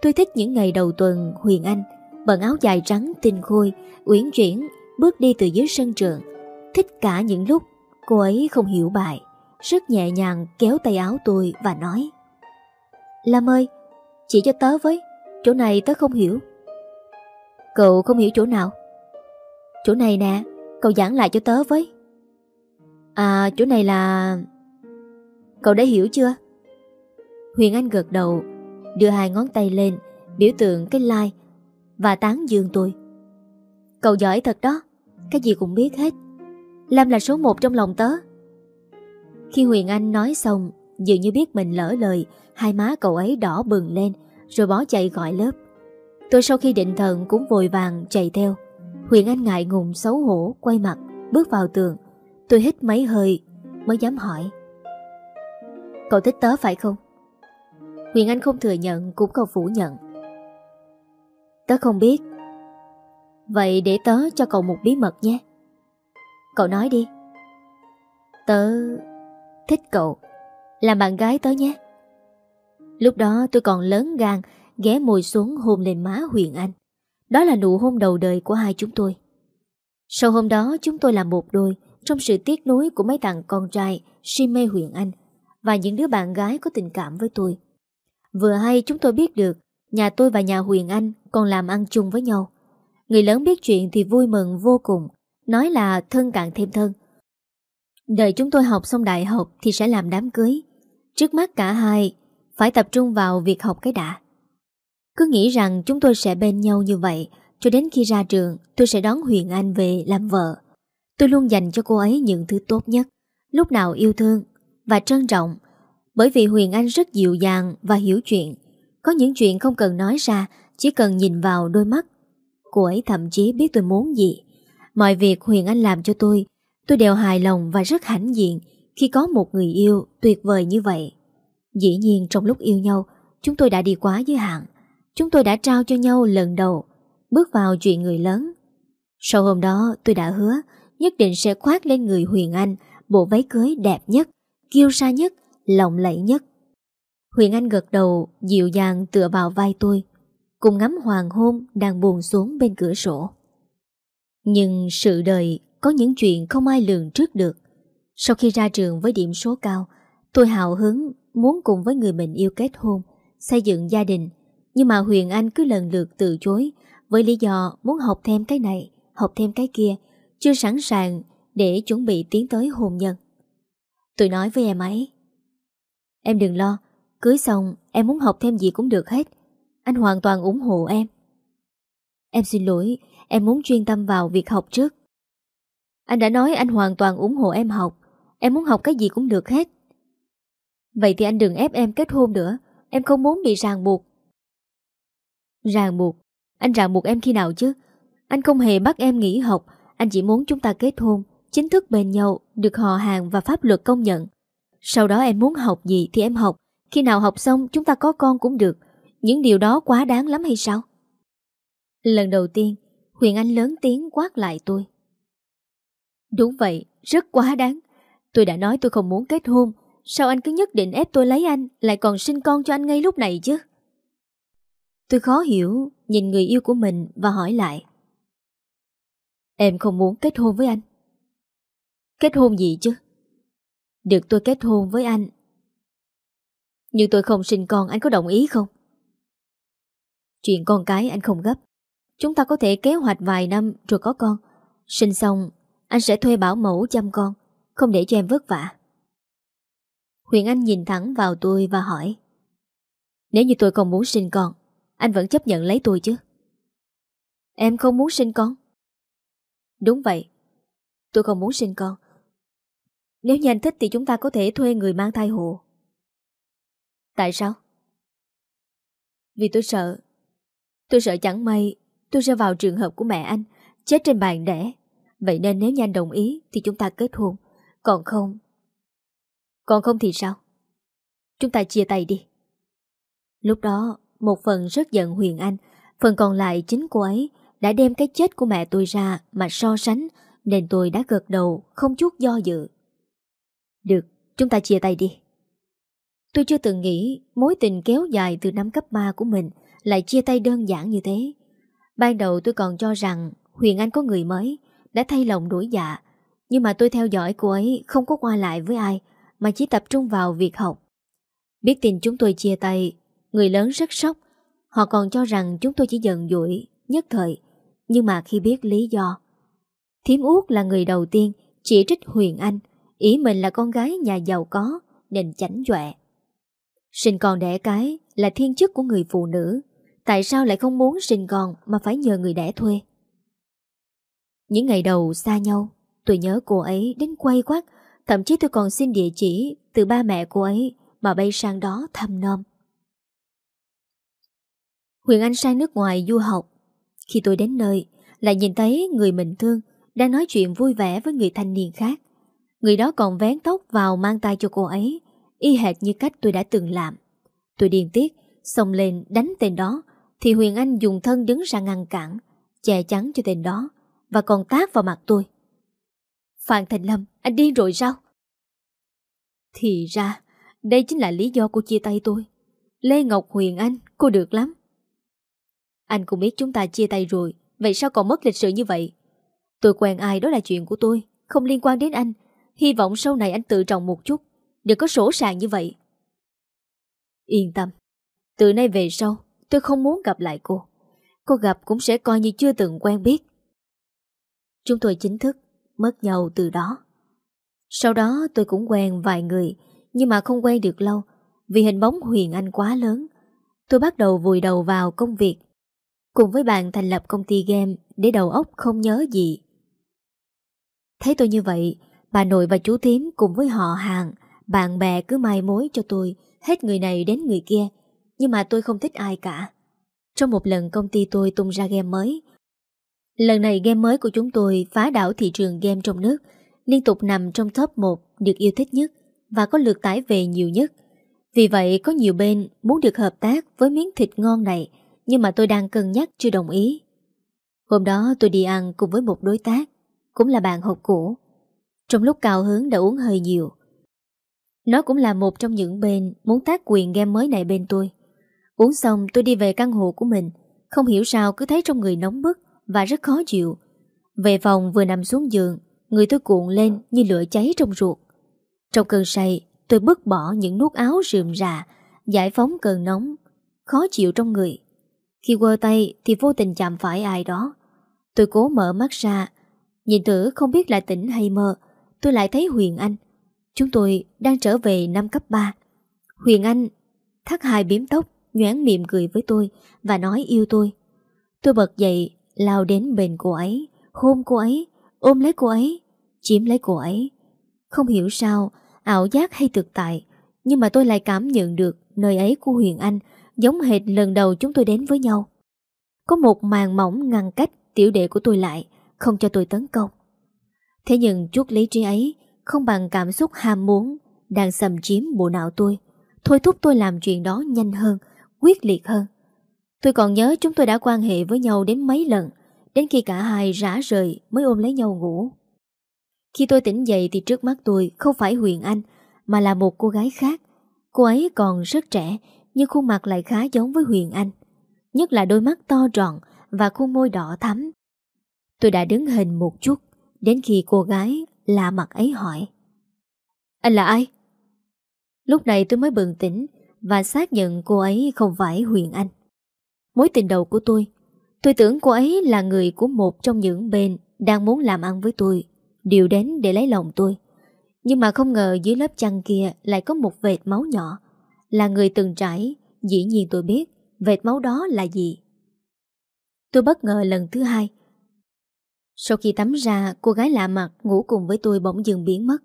Tôi thích những ngày đầu tuần, Huyền Anh, Bận áo dài trắng tinh khôi, Uyển chuyển, bước đi từ dưới sân trường. Thích cả những lúc cô ấy không hiểu bài Rất nhẹ nhàng kéo tay áo tôi và nói. Lam ơi Chỉ cho tớ với, Chỗ này tớ không hiểu. Cậu không hiểu chỗ nào? Chỗ này nè, Cậu giảng lại cho tớ với. À chỗ này là Cậu đã hiểu chưa? Huyền Anh gật đầu, Đưa hai ngón tay lên, Biểu tượng cái like Và tán dương tôi. Cậu giỏi thật đó, Cái gì cũng biết hết. Lam là số một trong lòng tớ. Khi Huyền Anh nói xong, Dường như biết mình lỡ lời, Hai má cậu ấy đỏ bừng lên, Rồi bỏ chạy gọi lớp. Tôi sau khi định thần cũng vội vàng chạy theo. Huyền Anh ngại ngùng xấu hổ, Quay mặt, bước vào tường. Tôi hít mấy hơi, mới dám hỏi. Cậu thích tớ phải không? Huyền Anh không thừa nhận, cũng không phủ nhận. Tớ không biết. Vậy để tớ cho cậu một bí mật nhé. Cậu nói đi. Tớ thích cậu. Làm bạn gái tớ nhé. Lúc đó tôi còn lớn gan, Ghé môi xuống hôn lên má Huyền Anh. Đó là nụ hôn đầu đời của hai chúng tôi. Sau hôm đó, chúng tôi là một đôi Trong sự tiếc nuối của mấy thằng con trai Si mê Huyền Anh Và những đứa bạn gái có tình cảm với tôi. Vừa hay chúng tôi biết được Nhà tôi và nhà Huyền Anh còn làm ăn chung với nhau. Người lớn biết chuyện thì vui mừng vô cùng. Nói là thân càng thêm thân. Đợi chúng tôi học xong đại học Thì sẽ làm đám cưới. Trước mắt cả hai Phải tập trung vào việc học cái đã. Cứ nghĩ rằng chúng tôi sẽ bên nhau như vậy, Cho đến khi ra trường, Tôi sẽ đón Huyền Anh về làm vợ. Tôi luôn dành cho cô ấy những thứ tốt nhất, Lúc nào yêu thương Và trân trọng. Bởi vì Huyền Anh rất dịu dàng và hiểu chuyện. Có những chuyện không cần nói ra, Chỉ cần nhìn vào đôi mắt. Cô ấy thậm chí biết tôi muốn gì. Mọi việc Huyền Anh làm cho tôi Tôi đều hài lòng và rất hãnh diện Khi có một người yêu tuyệt vời như vậy. Dĩ nhiên trong lúc yêu nhau Chúng tôi đã đi quá giới hạn. Chúng tôi đã trao cho nhau lần đầu Bước vào chuyện người lớn. Sau hôm đó tôi đã hứa Nhất định sẽ khoác lên người Huyền Anh Bộ váy cưới đẹp nhất Kiêu sa nhất, lộng lẫy nhất. Huyền Anh gật đầu Dịu dàng tựa vào vai tôi Cùng ngắm hoàng hôn đang buồn xuống bên cửa sổ. Nhưng sự đời có những chuyện không ai lường trước được. Sau khi ra trường với điểm số cao, Tôi hào hứng muốn cùng với người mình yêu kết hôn, Xây dựng gia đình. Nhưng mà Huyền Anh cứ lần lượt từ chối, Với lý do muốn học thêm cái này, Học thêm cái kia, Chưa sẵn sàng để chuẩn bị tiến tới hôn nhân. Tôi nói với em ấy, Em đừng lo, Cưới xong em muốn học thêm gì cũng được hết. Anh hoàn toàn ủng hộ em. Em xin lỗi Em muốn chuyên tâm vào việc học trước. Anh đã nói anh hoàn toàn ủng hộ em học. Em muốn học cái gì cũng được hết. Vậy thì anh đừng ép em kết hôn nữa. Em không muốn bị ràng buộc. Ràng buộc? Anh ràng buộc em khi nào chứ? Anh không hề bắt em nghỉ học. Anh chỉ muốn chúng ta kết hôn, Chính thức bên nhau, Được họ hàng và pháp luật công nhận. Sau đó em muốn học gì thì em học. Khi nào học xong, chúng ta có con cũng được. Những điều đó quá đáng lắm hay sao? Lần đầu tiên Huyền Anh lớn tiếng quát lại tôi. Đúng vậy, Rất quá đáng. Tôi đã nói tôi không muốn kết hôn. Sao anh cứ nhất định ép tôi lấy anh, Lại còn sinh con cho anh ngay lúc này chứ? Tôi khó hiểu, Nhìn người yêu của mình và hỏi lại. Em không muốn kết hôn với anh. Kết hôn gì chứ? Được tôi kết hôn với anh. Nhưng tôi không sinh con, anh có đồng ý không? Chuyện con cái anh không gấp. Chúng ta có thể kế hoạch vài năm rồi có con. Sinh xong, Anh sẽ thuê bảo mẫu chăm con, Không để cho em vất vả. Huyền Anh nhìn thẳng vào tôi và hỏi, Nếu như tôi không muốn sinh con, Anh vẫn chấp nhận lấy tôi chứ? Em không muốn sinh con. Đúng vậy, Tôi không muốn sinh con. Nếu như anh thích thì chúng ta có thể thuê người mang thai hộ. Tại sao? Vì tôi sợ Tôi sợ chẳng may Tôi sẽ vào trường hợp của mẹ anh Chết trên bàn đẻ Vậy nên nếu như anh đồng ý Thì chúng ta kết hôn Còn không Còn không thì sao Chúng ta chia tay đi Lúc đó, một phần rất giận Huyền Anh, phần còn lại chính cô ấy đã đem cái chết của mẹ tôi ra mà so sánh, nên tôi đã gật đầu, không chút do dự. Được, chúng ta chia tay đi. Tôi chưa từng nghĩ mối tình kéo dài từ năm cấp 3 của mình lại chia tay đơn giản như thế. Ban đầu tôi còn cho rằng Huyền Anh có người mới, đã thay lòng đổi dạ. Nhưng mà tôi theo dõi cô ấy không có qua lại với ai, mà chỉ tập trung vào việc học. Biết tin chúng tôi chia tay, người lớn rất sốc. Họ còn cho rằng chúng tôi chỉ giận dỗi, nhất thời. Nhưng mà khi biết lý do, Thiếm Út là người đầu tiên chỉ trích Huyền Anh, ý mình là con gái nhà giàu có, nên chảnh dọa. Sinh con đẻ cái là thiên chức của người phụ nữ, tại sao lại không muốn sinh con mà phải nhờ người đẻ thuê? Những ngày đầu xa nhau, tôi nhớ cô ấy đến quay quát, thậm chí tôi còn xin địa chỉ từ ba mẹ cô ấy mà bay sang đó thăm nom. Huyền Anh sang nước ngoài du học. Khi tôi đến nơi, lại nhìn thấy người mình thương đang nói chuyện vui vẻ với người thanh niên khác. Người đó còn vén tóc vào mang tay cho cô ấy, y hệt như cách tôi đã từng làm. Tôi điên tiết, xông lên đánh tên đó, thì Huyền Anh dùng thân đứng ra ngăn cản, che chắn cho tên đó, và còn tác vào mặt tôi. Phan Thành Lâm, anh điên rồi sao? Thì ra, đây chính là lý do cô chia tay tôi. Lê Ngọc Huyền Anh, cô được lắm. Anh cũng biết chúng ta chia tay rồi, vậy sao còn mất lịch sự như vậy? Tôi quen ai đó là chuyện của tôi, không liên quan đến anh. Hy vọng sau này anh tự trọng một chút, đừng có sổ sàng như vậy. Yên tâm, từ nay về sau, tôi không muốn gặp lại cô. Cô gặp cũng sẽ coi như chưa từng quen biết. Chúng tôi chính thức mất nhau từ đó. Sau đó tôi cũng quen vài người, nhưng mà không quen được lâu, vì hình bóng Huyền Anh quá lớn. Tôi bắt đầu vùi đầu vào công việc, cùng với bạn thành lập công ty game để đầu óc không nhớ gì. Thấy tôi như vậy, bà nội và chú thím cùng với họ hàng, bạn bè cứ mai mối cho tôi, hết người này đến người kia, nhưng mà tôi không thích ai cả. Trong một lần công ty tôi tung ra game mới, Lần này game mới của chúng tôi phá đảo thị trường game trong nước, liên tục nằm trong top 1 được yêu thích nhất và có lượt tải về nhiều nhất. Vì vậy có nhiều bên muốn được hợp tác với miếng thịt ngon này, nhưng mà tôi đang cân nhắc chưa đồng ý. Hôm đó tôi đi ăn cùng với một đối tác, cũng là bạn học cũ. Trong lúc cao hứng đã uống hơi nhiều. Nó cũng là một trong những bên muốn tác quyền game mới này bên tôi. Uống xong tôi đi về căn hộ của mình, không hiểu sao cứ thấy trong người nóng bức, và rất khó chịu. Về phòng vừa nằm xuống giường, người tôi cuộn lên như lửa cháy trong ruột. Trong cơn say, tôi bứt bỏ những nút áo rườm rà, giải phóng cơn nóng, khó chịu trong người. Khi quơ tay thì vô tình chạm phải ai đó. Tôi cố mở mắt ra, nhìn thử không biết là tỉnh hay mơ, tôi lại thấy Huyền Anh. Chúng tôi đang trở về năm cấp 3. Huyền Anh thắt hai biếm tóc, nhoáng miệng cười với tôi và nói yêu tôi. Tôi bật dậy, lao đến bên cô ấy, hôn cô ấy, ôm lấy cô ấy, chiếm lấy cô ấy. Không hiểu sao, ảo giác hay thực tại, nhưng mà tôi lại cảm nhận được nơi ấy của Huyền Anh giống hệt lần đầu chúng tôi đến với nhau. Có một màn mỏng ngăn cách tiểu đệ của tôi lại, không cho tôi tấn công. Thế nhưng chút lý trí ấy không bằng cảm xúc ham muốn đang xâm chiếm bộ não tôi, thôi thúc tôi làm chuyện đó nhanh hơn, quyết liệt hơn. Tôi còn nhớ chúng tôi đã quan hệ với nhau đến mấy lần, đến khi cả hai rã rời mới ôm lấy nhau ngủ. Khi tôi tỉnh dậy thì trước mắt tôi không phải Huyền Anh, mà là một cô gái khác. Cô ấy còn rất trẻ, nhưng khuôn mặt lại khá giống với Huyền Anh. Nhất là đôi mắt to tròn và khuôn môi đỏ thắm. Tôi đã đứng hình một chút, đến khi cô gái lạ mặt ấy hỏi. Anh là ai? Lúc này tôi mới bừng tỉnh và xác nhận cô ấy không phải Huyền Anh. Mối tình đầu của tôi Tôi tưởng cô ấy là người của một trong những bên Đang muốn làm ăn với tôi Điều đến để lấy lòng tôi. Nhưng mà không ngờ dưới lớp chăn kia Lại có một vệt máu nhỏ, Là người từng trải, Dĩ nhiên tôi biết vệt máu đó là gì. Tôi bất ngờ lần thứ hai. Sau khi tắm ra, Cô gái lạ mặt ngủ cùng với tôi bỗng dừng biến mất.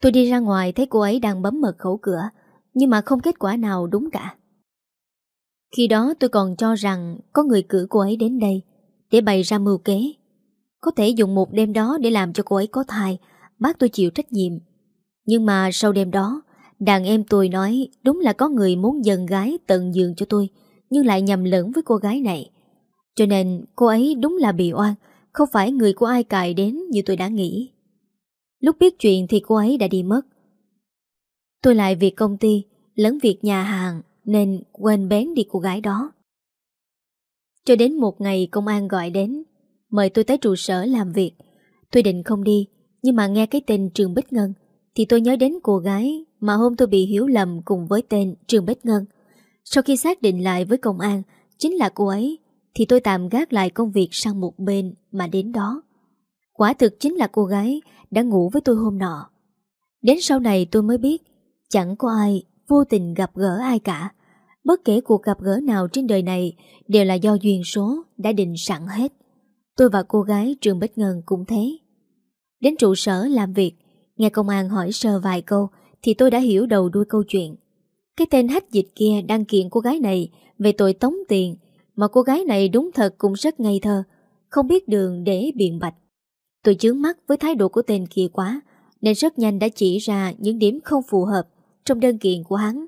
Tôi đi ra ngoài thấy cô ấy đang bấm mật khẩu cửa nhưng mà không kết quả nào đúng cả khi đó tôi còn cho rằng có người cử cô ấy đến đây để bày ra mưu kế. Có thể dùng một đêm đó để làm cho cô ấy có thai, bác tôi chịu trách nhiệm. Nhưng mà sau đêm đó, Đàn em tôi nói đúng là có người muốn dần gái tận giường cho tôi Nhưng lại nhầm lẫn với cô gái này Cho nên cô ấy đúng là bị oan Không phải người của ai cài đến như tôi đã nghĩ Lúc biết chuyện thì cô ấy đã đi mất Tôi lại việc công ty, Lẫn việc nhà hàng Nên quên bén đi cô gái đó. Cho đến một ngày công an gọi đến, Mời tôi tới trụ sở làm việc. Tôi định không đi, Nhưng mà nghe cái tên Trường Bích Ngân Thì tôi nhớ đến cô gái Mà hôm tôi bị hiểu lầm cùng với tên Trường Bích Ngân. Sau khi xác định lại với công an Chính là cô ấy Thì tôi tạm gác lại công việc sang một bên Mà đến đó. Quả thực chính là cô gái Đã ngủ với tôi hôm nọ. Đến sau này tôi mới biết Chẳng có ai vô tình gặp gỡ ai cả. Bất kể cuộc gặp gỡ nào trên đời này Đều là do duyên số Đã định sẵn hết. Tôi và cô gái Trường Bích Ngân cũng thế. Đến trụ sở làm việc, Nghe công an hỏi sơ vài câu Thì tôi đã hiểu đầu đuôi câu chuyện. Cái tên hách dịch kia đăng kiện cô gái này Về tội tống tiền, Mà cô gái này đúng thật cũng rất ngây thơ, Không biết đường để biện bạch. Tôi chướng mắt với thái độ của tên kia quá, Nên rất nhanh đã chỉ ra Những điểm không phù hợp. Trong đơn kiện của hắn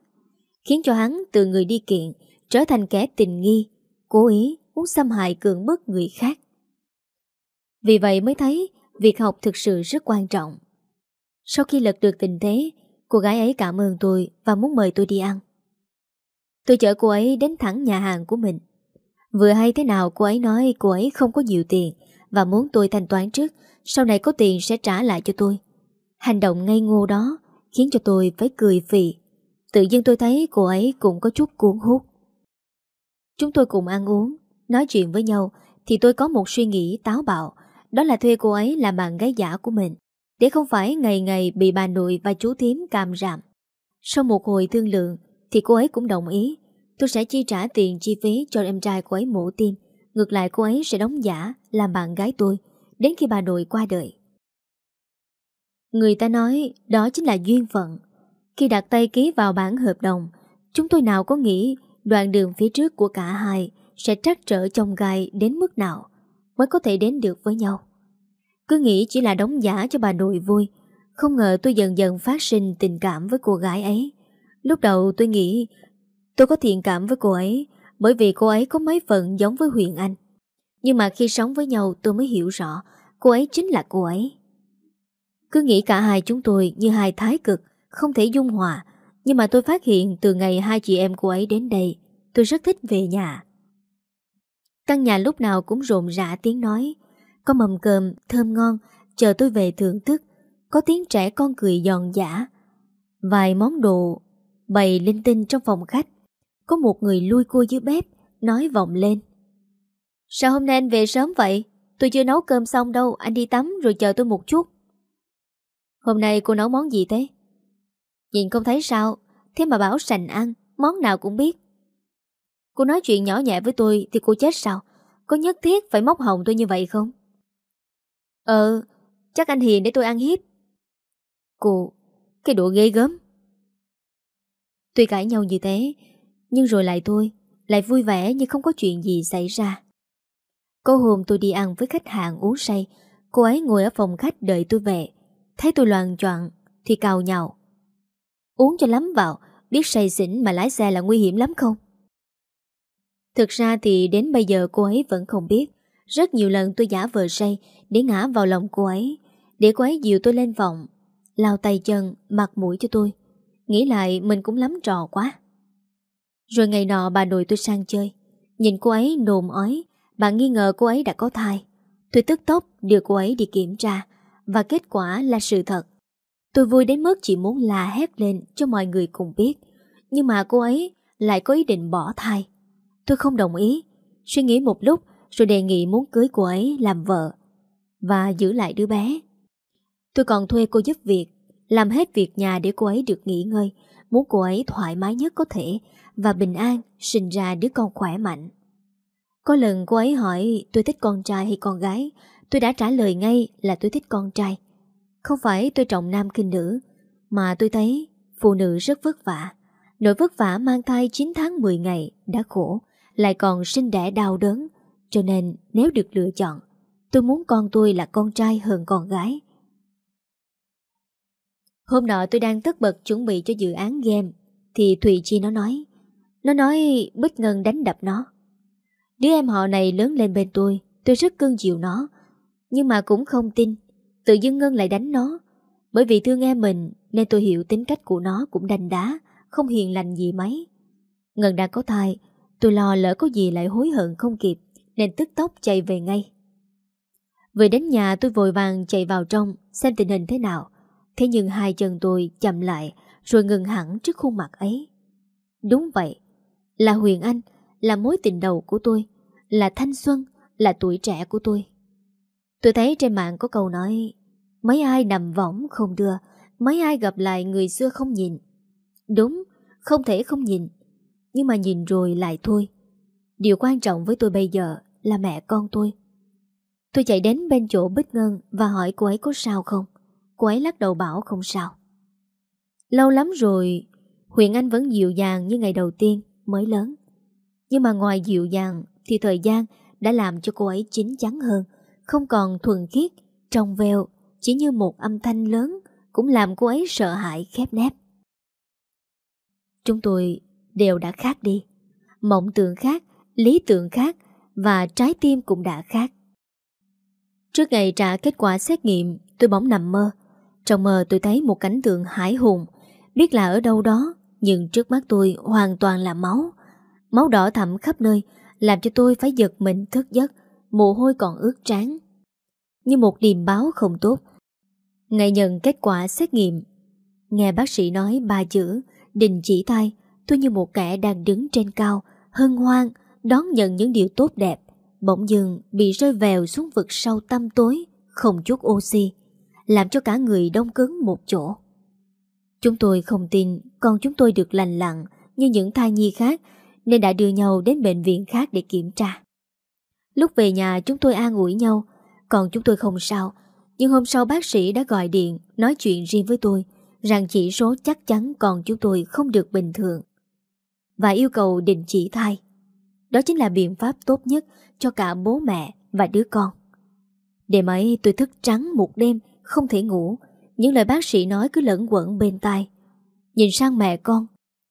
Khiến cho hắn từ người đi kiện Trở thành kẻ tình nghi Cố ý muốn xâm hại cưỡng bức người khác vì vậy mới thấy việc học thực sự rất quan trọng. Sau khi lật được tình thế, cô gái ấy cảm ơn tôi và muốn mời tôi đi ăn. Tôi chở cô ấy đến thẳng nhà hàng của mình. Vừa hay thế nào cô ấy nói cô ấy không có nhiều tiền và muốn tôi thanh toán trước, sau này có tiền sẽ trả lại cho tôi. Hành động ngây ngô đó khiến cho tôi phải cười phì. Tự nhiên tôi thấy cô ấy cũng có chút cuốn hút. Chúng tôi cùng ăn uống, nói chuyện với nhau thì tôi có một suy nghĩ táo bạo. Đó là thuê cô ấy làm bạn gái giả của mình Để không phải ngày ngày bị bà nội và chú thím càm rạm. Sau một hồi thương lượng Thì cô ấy cũng đồng ý. Tôi sẽ chi trả tiền chi phí cho em trai cô ấy mổ tim. Ngược lại cô ấy sẽ đóng giả Làm bạn gái tôi Đến khi bà nội qua đời. Người ta nói đó chính là duyên phận Khi đặt tay ký vào bản hợp đồng Chúng tôi nào có nghĩ Đoạn đường phía trước của cả hai Sẽ trắc trở chồng gai đến mức nào mới có thể đến được với nhau. Cứ nghĩ chỉ là đóng giả cho bà nội vui, không ngờ tôi dần dần phát sinh tình cảm với cô gái ấy. Lúc đầu tôi nghĩ tôi có thiện cảm với cô ấy bởi vì cô ấy có mấy phần giống với Huyền Anh. Nhưng mà khi sống với nhau tôi mới hiểu rõ cô ấy chính là cô ấy. Cứ nghĩ cả hai chúng tôi như hai thái cực, không thể dung hòa. Nhưng mà tôi phát hiện từ ngày hai chị em cô ấy đến đây, tôi rất thích về nhà. Căn nhà lúc nào cũng rộn rã tiếng nói. Có mầm cơm thơm ngon Chờ tôi về thưởng thức. Có tiếng trẻ con cười giòn giả Vài món đồ Bày linh tinh trong phòng khách. Có một người lui cua dưới bếp Nói vọng lên. Sao hôm nay anh về sớm vậy? Tôi chưa nấu cơm xong đâu Anh đi tắm rồi chờ tôi một chút. Hôm nay cô nấu món gì thế Nhìn không thấy sao Thế mà bảo sành ăn Món nào cũng biết Cô nói chuyện nhỏ nhẹ với tôi thì cô chết sao? Có nhất thiết phải móc hồng tôi như vậy không? Ờ, chắc anh hiền để tôi ăn hiếp. Cô, cái độ ghê gớm. Tuy cãi nhau như thế, nhưng rồi lại tôi, lại vui vẻ như không có chuyện gì xảy ra. Có hôm tôi đi ăn với khách hàng uống say, cô ấy ngồi ở phòng khách đợi tôi về. Thấy tôi loạn choạng thì cào nhào. Uống cho lắm vào, biết say xỉn mà lái xe là nguy hiểm lắm không? Thực ra thì đến bây giờ cô ấy vẫn không biết. Rất nhiều lần tôi giả vờ say Để ngã vào lòng cô ấy. Để cô ấy dìu tôi lên vọng Lao tay chân, mặt mũi cho tôi. Nghĩ lại mình cũng lắm trò quá. Rồi ngày nọ bà nội tôi sang chơi. Nhìn cô ấy nồm ói bà nghi ngờ cô ấy đã có thai. Tôi tức tốc đưa cô ấy đi kiểm tra. Và kết quả là sự thật. Tôi vui đến mức chỉ muốn la hét lên Cho mọi người cùng biết, Nhưng mà cô ấy lại có ý định bỏ thai. Tôi không đồng ý, Suy nghĩ một lúc Rồi đề nghị muốn cưới cô ấy làm vợ Và giữ lại đứa bé. Tôi còn thuê cô giúp việc, Làm hết việc nhà để cô ấy được nghỉ ngơi, Muốn cô ấy thoải mái nhất có thể Và bình an sinh ra đứa con khỏe mạnh. Có lần cô ấy hỏi tôi thích con trai hay con gái Tôi đã trả lời ngay là tôi thích con trai Không phải tôi trọng nam kinh nữ Mà tôi thấy phụ nữ rất vất vả Nỗi vất vả mang thai 9 tháng 10 ngày đã khổ lại còn sinh đẻ đau đớn. Cho nên nếu được lựa chọn, tôi muốn con tôi là con trai hơn con gái. Hôm nọ tôi đang tất bật chuẩn bị cho dự án game Thì Thùy Chi nó nói Nó nói Bích Ngân đánh đập nó Đứa em họ này lớn lên bên tôi Tôi rất cưng chiều nó nhưng mà cũng không tin. Tự dưng Ngân lại đánh nó. Bởi vì thương em mình, Nên tôi hiểu tính cách của nó cũng đành đá, Không hiền lành gì mấy. Ngân đang có thai, Tôi lo lỡ có gì lại hối hận không kịp, Nên tức tốc chạy về ngay. Vừa đến nhà tôi vội vàng chạy vào trong, Xem tình hình thế nào. Thế nhưng hai chân tôi chậm lại, Rồi ngừng hẳn trước khuôn mặt ấy. Đúng vậy, Là Huyền Anh, Là mối tình đầu của tôi, Là thanh xuân, Là tuổi trẻ của tôi. Tôi thấy trên mạng có câu nói, Mấy ai nằm võng không đưa, Mấy ai gặp lại người xưa không nhìn. Đúng, Không thể không nhìn, Nhưng mà nhìn rồi lại thôi. Điều quan trọng với tôi bây giờ Là mẹ con tôi. Tôi chạy đến bên chỗ Bích Ngân Và hỏi cô ấy có sao không? Cô ấy lắc đầu bảo không sao. Lâu lắm rồi, Huyền Anh vẫn dịu dàng như ngày đầu tiên Mới lớn. Nhưng mà ngoài dịu dàng Thì thời gian đã làm cho cô ấy chín chắn hơn. Không còn thuần khiết, Trong veo, Chỉ như một âm thanh lớn Cũng làm cô ấy sợ hãi khép nép. Chúng tôi đều đã khác đi. Mộng tưởng khác, Lý tưởng khác Và trái tim cũng đã khác. Trước ngày trả kết quả xét nghiệm, Tôi bỗng nằm mơ. Trong mơ tôi thấy một cảnh tượng hải hùng, Biết là ở đâu đó, Nhưng trước mắt tôi hoàn toàn là máu. Máu đỏ thẳm khắp nơi, Làm cho tôi phải giật mình thức giấc. Mồ hôi còn ướt trán Như một điềm báo không tốt Ngày nhận kết quả xét nghiệm Nghe bác sĩ nói ba chữ, Đình chỉ tay, Tôi như một kẻ đang đứng trên cao, Hân hoan, Đón nhận những điều tốt đẹp Bỗng dưng bị rơi vèo xuống vực sâu tăm tối, Không chút oxy, làm cho cả người đông cứng một chỗ. Chúng tôi không tin con chúng tôi được lành lặng như những thai nhi khác, nên đã đưa nhau đến bệnh viện khác để kiểm tra. Lúc về nhà chúng tôi an ủi nhau, còn chúng tôi không sao. Nhưng hôm sau bác sĩ đã gọi điện nói chuyện riêng với tôi rằng chỉ số chắc chắn còn chúng tôi không được bình thường và yêu cầu đình chỉ thai. Đó chính là biện pháp tốt nhất cho cả bố mẹ và đứa con. Đêm ấy tôi thức trắng một đêm không thể ngủ Những lời bác sĩ nói cứ lẫn quẩn bên tai Nhìn sang mẹ con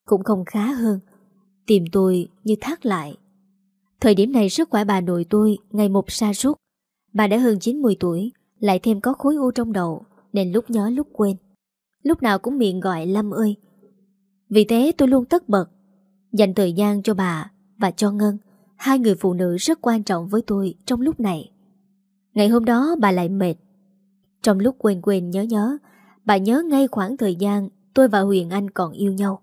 Cũng không khá hơn Tìm tôi như thác lại Thời điểm này sức khỏe bà nội tôi Ngày một sa sút. Bà đã hơn 90 tuổi Lại thêm có khối u trong đầu Nên lúc nhớ lúc quên. Lúc nào cũng miệng gọi Lâm ơi. Vì thế tôi luôn tất bật Dành thời gian cho bà và cho Ngân Hai người phụ nữ rất quan trọng với tôi Trong lúc này. Ngày hôm đó bà lại mệt. Trong lúc quên quên nhớ nhớ, bà nhớ ngay khoảng thời gian tôi và Huyền Anh còn yêu nhau.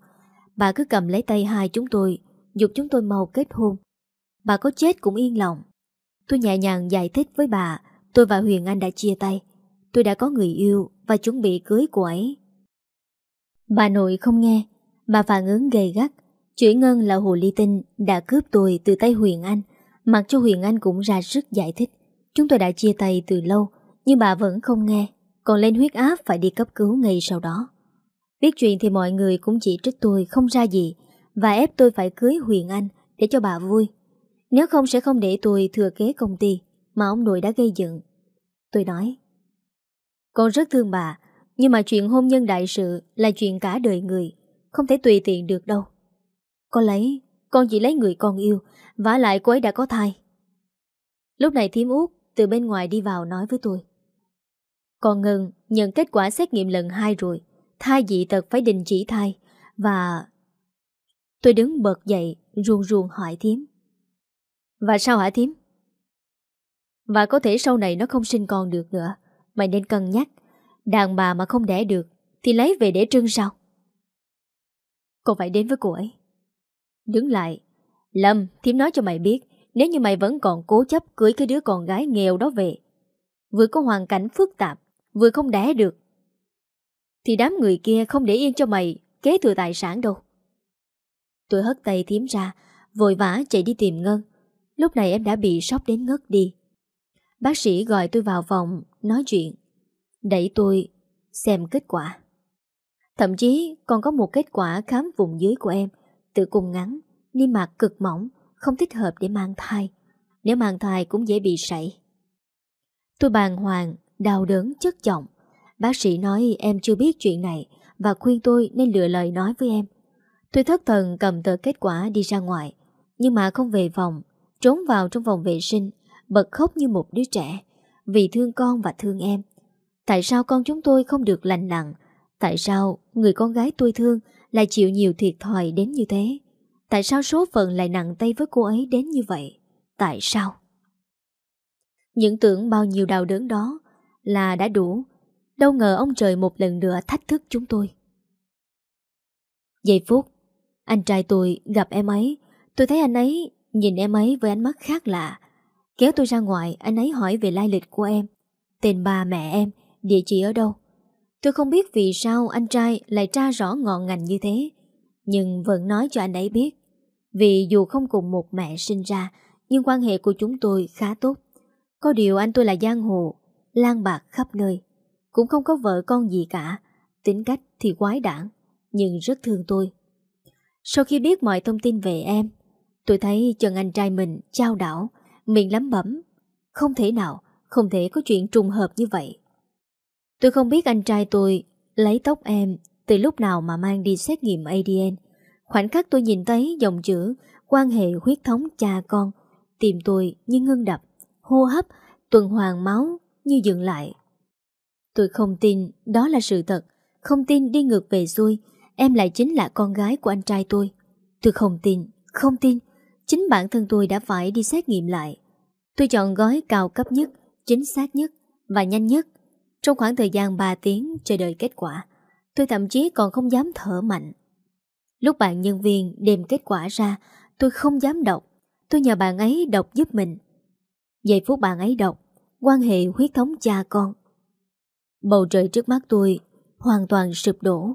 Bà cứ cầm lấy tay hai chúng tôi, dục chúng tôi mau kết hôn. Bà có chết cũng yên lòng. Tôi nhẹ nhàng giải thích với bà, tôi và Huyền Anh đã chia tay. Tôi đã có người yêu và chuẩn bị cưới cô ấy. Bà nội không nghe, bà phản ứng gầy gắt. Chửi Ngân là hồ ly tinh đã cướp tôi từ tay Huyền Anh, mặc cho Huyền Anh cũng ra sức giải thích. Chúng tôi đã chia tay từ lâu, nhưng bà vẫn không nghe Còn lên huyết áp phải đi cấp cứu ngay sau đó Biết chuyện thì mọi người cũng chỉ trích tôi không ra gì Và ép tôi phải cưới Huyền Anh Để cho bà vui nếu không sẽ không để tôi thừa kế công ty Mà ông nội đã gây dựng. Tôi nói, Con rất thương bà, Nhưng mà chuyện hôn nhân đại sự Là chuyện cả đời người, Không thể tùy tiện được đâu. Con lấy, Con chỉ lấy người con yêu, vả lại cô ấy đã có thai. Lúc này thím út từ bên ngoài đi vào nói với tôi, con Ngân nhận kết quả xét nghiệm lần 2 rồi, Thai dị tật phải đình chỉ thai Và... Tôi đứng bật dậy, ruồn ruồn hỏi thím và sao hả thím? Và có thể sau này nó không sinh con được nữa Mày nên cân nhắc Đàn bà mà không đẻ được Thì lấy về để trưng sao Con phải đến với cô ấy Đứng lại Lâm, thím nói cho mày biết Nếu như mày vẫn còn cố chấp cưới cái đứa con gái nghèo đó về Vừa có hoàn cảnh phức tạp vừa không đẻ được. Thì đám người kia không để yên cho mày kế thừa tài sản đâu. Tôi hất tay thiếm ra, vội vã chạy đi tìm Ngân. Lúc này em đã bị sốc đến ngất đi. Bác sĩ gọi tôi vào phòng, nói chuyện. Đẩy tôi xem kết quả. Thậm chí còn có một kết quả khám vùng dưới của em, tự cung ngắn, niêm mạc cực mỏng, không thích hợp để mang thai. Nếu mang thai cũng dễ bị sảy. Tôi bàng hoàng đau đớn chất chồng. Bác sĩ nói em chưa biết chuyện này và khuyên tôi nên lựa lời nói với em. Tôi thất thần cầm tờ kết quả đi ra ngoài, nhưng mà không về phòng, trốn vào trong phòng vệ sinh, bật khóc như một đứa trẻ, vì thương con và thương em. Tại sao con chúng tôi không được lành lặng? Tại sao người con gái tôi thương lại chịu nhiều thiệt thòi đến như thế? Tại sao số phận lại nặng tay với cô ấy đến như vậy? Tại sao? Những tưởng bao nhiêu đau đớn đó là đã đủ. Đâu ngờ ông trời một lần nữa thách thức chúng tôi. Giây phút, anh trai tôi gặp em ấy. Tôi thấy anh ấy nhìn em ấy với ánh mắt khác lạ. Kéo tôi ra ngoài, anh ấy hỏi về lai lịch của em. Tên ba mẹ em, địa chỉ ở đâu. Tôi không biết vì sao anh trai lại tra rõ ngọn ngành như thế. Nhưng vẫn nói cho anh ấy biết. Vì dù không cùng một mẹ sinh ra, nhưng quan hệ của chúng tôi khá tốt. Có điều anh tôi là giang hồ, lang bạc khắp nơi. Cũng không có vợ con gì cả. Tính cách thì quái đản, nhưng rất thương tôi. Sau khi biết mọi thông tin về em, tôi thấy chân anh trai mình trao đảo, miệng lắm bẩm. Không thể nào, không thể có chuyện trùng hợp như vậy. Tôi không biết anh trai tôi lấy tóc em từ lúc nào mà mang đi xét nghiệm ADN. Khoảnh khắc tôi nhìn thấy dòng chữ quan hệ huyết thống cha con, tìm tôi như ngưng đập, hô hấp, tuần hoàn máu như dừng lại. Tôi không tin đó là sự thật, không tin đi ngược về xuôi, em lại chính là con gái của anh trai tôi. Tôi không tin, không tin, chính bản thân tôi đã phải đi xét nghiệm lại. Tôi chọn gói cao cấp nhất, chính xác nhất và nhanh nhất. Trong khoảng thời gian 3 tiếng chờ đợi kết quả, tôi thậm chí còn không dám thở mạnh. Lúc bạn nhân viên đem kết quả ra, tôi không dám đọc. Tôi nhờ bạn ấy đọc giúp mình. Giây phút bạn ấy đọc, quan hệ huyết thống cha con. Bầu trời trước mắt tôi hoàn toàn sụp đổ.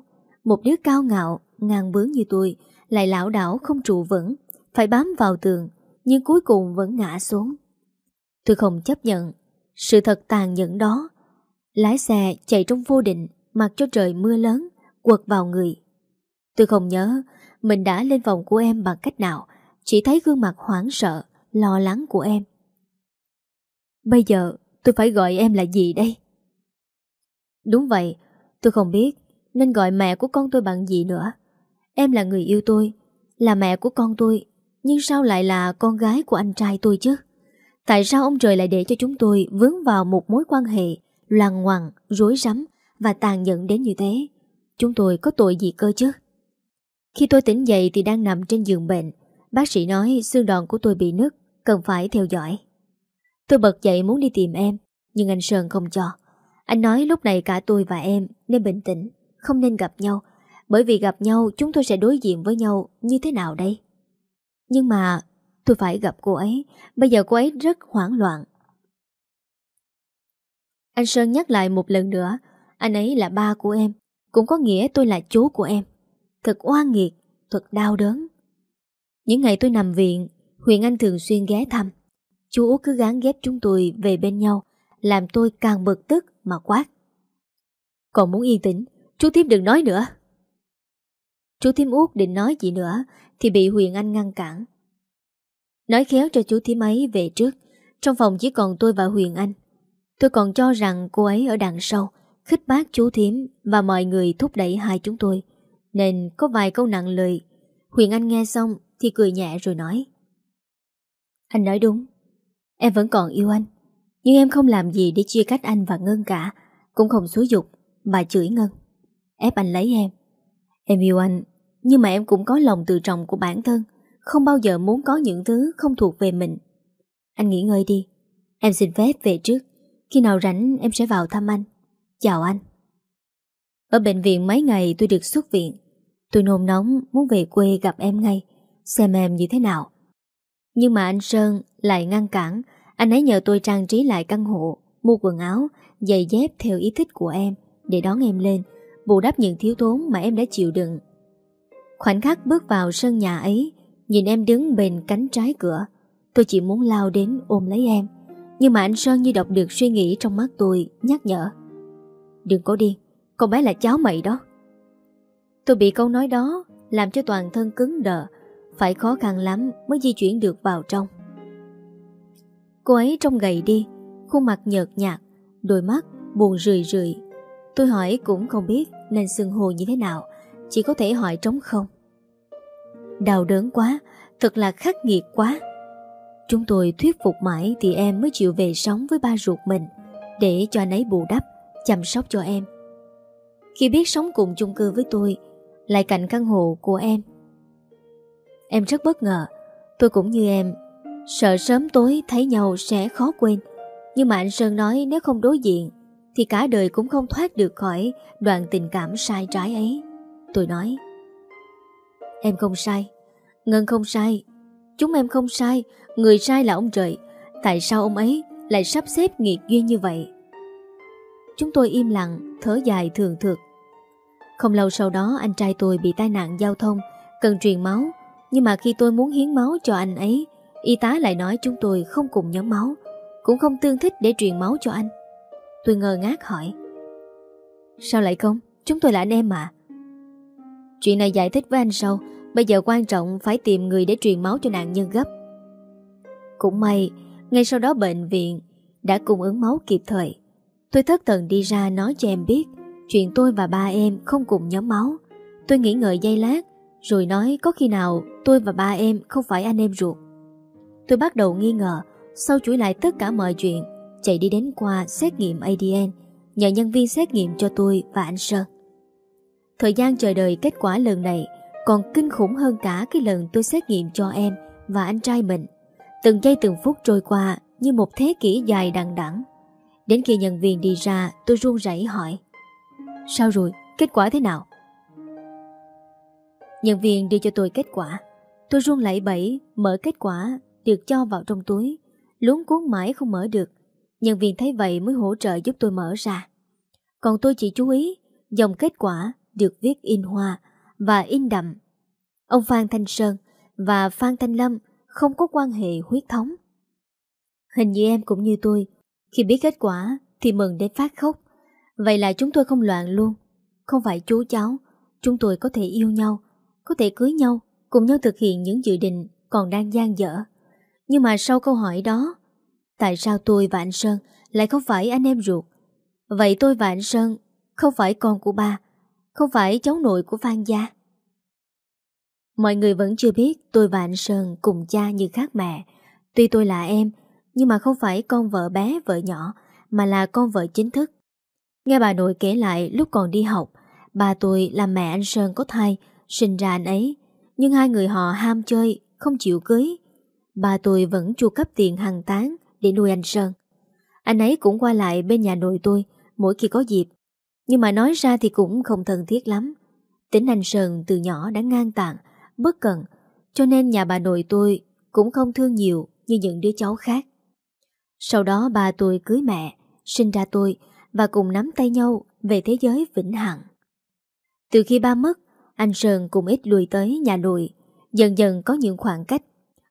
Một đứa cao ngạo, ngang bướng như tôi, lại lão đảo không trụ vững, phải bám vào tường, nhưng cuối cùng vẫn ngã xuống. Tôi không chấp nhận sự thật tàn nhẫn đó. Lái xe chạy trong vô định, mặc cho trời mưa lớn, quật vào người. Tôi không nhớ mình đã lên vòng của em bằng cách nào, chỉ thấy gương mặt hoảng sợ, lo lắng của em. Bây giờ tôi phải gọi em là gì đây? Đúng vậy, tôi không biết nên gọi mẹ của con tôi bằng gì nữa. Em là người yêu tôi, là mẹ của con tôi, nhưng sao lại là con gái của anh trai tôi chứ? Tại sao ông trời lại để cho chúng tôi vướng vào một mối quan hệ loằng ngoằng, rối rắm và tàn nhẫn đến như thế? Chúng tôi có tội gì cơ chứ? Khi tôi tỉnh dậy thì đang nằm trên giường bệnh. Bác sĩ nói xương đòn của tôi bị nứt, cần phải theo dõi. Tôi bật dậy muốn đi tìm em, nhưng anh Sơn không cho. Anh nói lúc này cả tôi và em nên bình tĩnh, không nên gặp nhau, bởi vì gặp nhau chúng tôi sẽ đối diện với nhau như thế nào đây? Nhưng mà tôi phải gặp cô ấy, bây giờ cô ấy rất hoảng loạn. Anh Sơn nhắc lại một lần nữa, anh ấy là ba của em, cũng có nghĩa tôi là chú của em. Thật oan nghiệt, thật đau đớn. Những ngày tôi nằm viện, Huyền Anh thường xuyên ghé thăm. Chú Út cứ gán ghép chúng tôi về bên nhau, làm tôi càng bực tức mà quát. Còn muốn yên tĩnh, chú tiếp đừng nói nữa. Chú Thiếm Út định nói gì nữa thì bị Huyền Anh ngăn cản. Nói khéo cho chú Thiếm ấy về trước, trong phòng chỉ còn tôi và Huyền Anh. Tôi còn cho rằng cô ấy ở đằng sau, khích bác chú Thiếm và mọi người thúc đẩy hai chúng tôi. Nên có vài câu nặng lời. Huyền Anh nghe xong thì cười nhẹ rồi nói. Anh nói đúng, em vẫn còn yêu anh. Nhưng em không làm gì để chia cách anh và Ngân cả Cũng không xúi dục Bà chửi Ngân Ép anh lấy em Em yêu anh Nhưng mà em cũng có lòng tự trọng của bản thân. Không bao giờ muốn có những thứ không thuộc về mình. Anh nghỉ ngơi đi. Em xin phép về trước. Khi nào rảnh em sẽ vào thăm anh. Chào anh. Ở bệnh viện mấy ngày tôi được xuất viện. Tôi nôn nóng muốn về quê gặp em ngay. Xem em như thế nào. Nhưng mà anh Sơn lại ngăn cản. Anh ấy nhờ tôi trang trí lại căn hộ, mua quần áo, giày dép theo ý thích của em để đón em lên, bù đắp những thiếu thốn mà em đã chịu đựng. Khoảnh khắc bước vào sân nhà ấy, nhìn em đứng bên cánh trái cửa, tôi chỉ muốn lao đến ôm lấy em. Nhưng mà anh Sơn như đọc được suy nghĩ trong mắt tôi, nhắc nhở. Đừng có điên, con bé là cháu mày đó. Tôi bị câu nói đó làm cho toàn thân cứng đờ, phải khó khăn lắm mới di chuyển được vào trong. Cô ấy trông gầy đi Khuôn mặt nhợt nhạt Đôi mắt buồn rười rượi Tôi hỏi cũng không biết nên xưng hô như thế nào, Chỉ có thể hỏi trống không. Đau đớn quá, Thật là khắc nghiệt quá. Chúng tôi thuyết phục mãi Thì em mới chịu về sống với ba ruột mình, Để cho anh ấy bù đắp, Chăm sóc cho em. Khi biết sống cùng chung cư với tôi, Lại cạnh căn hộ của em. Em rất bất ngờ, Tôi cũng như em, Sợ sớm tối thấy nhau sẽ khó quên. Nhưng mà anh Sơn nói nếu không đối diện thì cả đời cũng không thoát được khỏi Đoạn tình cảm sai trái ấy. Tôi nói, Em không sai, Ngân không sai, Chúng em không sai, Người sai là ông trời, Tại sao ông ấy lại sắp xếp nghiệt duyên như vậy? Chúng tôi im lặng, Thở dài thường thực Không lâu sau đó, anh trai tôi bị tai nạn giao thông, Cần truyền máu, Nhưng mà khi tôi muốn hiến máu cho anh ấy, Y tá lại nói chúng tôi không cùng nhóm máu, Cũng không tương thích để truyền máu cho anh. Tôi ngờ ngác hỏi. Sao lại không? Chúng tôi là anh em mà. Chuyện này giải thích với anh sau. Bây giờ quan trọng phải tìm người để truyền máu cho nạn nhân gấp. Cũng may, Ngay sau đó bệnh viện Đã cung ứng máu kịp thời. Tôi thất thần đi ra nói cho em biết Chuyện tôi và ba em không cùng nhóm máu. Tôi nghĩ ngợi giây lát, Rồi nói có khi nào tôi và ba em không phải anh em ruột. Tôi bắt đầu nghi ngờ, Sau chuỗi lại tất cả mọi chuyện Chạy đi đến qua xét nghiệm ADN Nhờ nhân viên xét nghiệm cho tôi và anh Sơn. Thời gian chờ đợi kết quả lần này Còn kinh khủng hơn cả cái lần tôi xét nghiệm cho em Và anh trai mình. Từng giây từng phút trôi qua Như một thế kỷ dài đằng đẵng. Đến khi nhân viên đi ra, tôi run rẩy hỏi, Sao rồi? Kết quả thế nào? Nhân viên đưa cho tôi kết quả. Tôi run lẩy bẩy, Mở kết quả, được cho vào trong túi, Luống cuốn mãi không mở được. Nhân viên thấy vậy mới hỗ trợ giúp tôi mở ra. Còn tôi chỉ chú ý, Dòng kết quả được viết in hoa Và in đậm. Ông Phan Thanh Sơn Và Phan Thanh Lâm Không có quan hệ huyết thống. Hình như em cũng như tôi, Khi biết kết quả thì mừng đến phát khóc. Vậy là chúng tôi không loạn luôn. Không phải chú cháu, Chúng tôi có thể yêu nhau, Có thể cưới nhau, Cùng nhau thực hiện những dự định còn đang gian dở. Nhưng mà sau câu hỏi đó Tại sao tôi và anh Sơn Lại không phải anh em ruột? Vậy tôi và anh Sơn Không phải con của ba, Không phải cháu nội của Phan Gia. Mọi người vẫn chưa biết Tôi và anh Sơn cùng cha như khác mẹ. Tuy tôi là em, Nhưng mà không phải con vợ bé, vợ nhỏ, Mà là con vợ chính thức. Nghe bà nội kể lại lúc còn đi học, Bà tôi là mẹ anh Sơn có thai, Sinh ra anh ấy. Nhưng hai người họ ham chơi, Không chịu cưới. Bà tôi vẫn chu cấp tiền hàng tháng để nuôi anh Sơn. Anh ấy cũng qua lại bên nhà nội tôi mỗi khi có dịp. Nhưng mà nói ra thì cũng không thân thiết lắm. Tính anh Sơn từ nhỏ đã ngang tàn, bất cần, cho nên nhà bà nội tôi cũng không thương nhiều như những đứa cháu khác. Sau đó bà tôi cưới mẹ, sinh ra tôi và cùng nắm tay nhau về thế giới vĩnh hằng. Từ khi ba mất, anh Sơn cũng ít lùi tới nhà nội, dần dần có những khoảng cách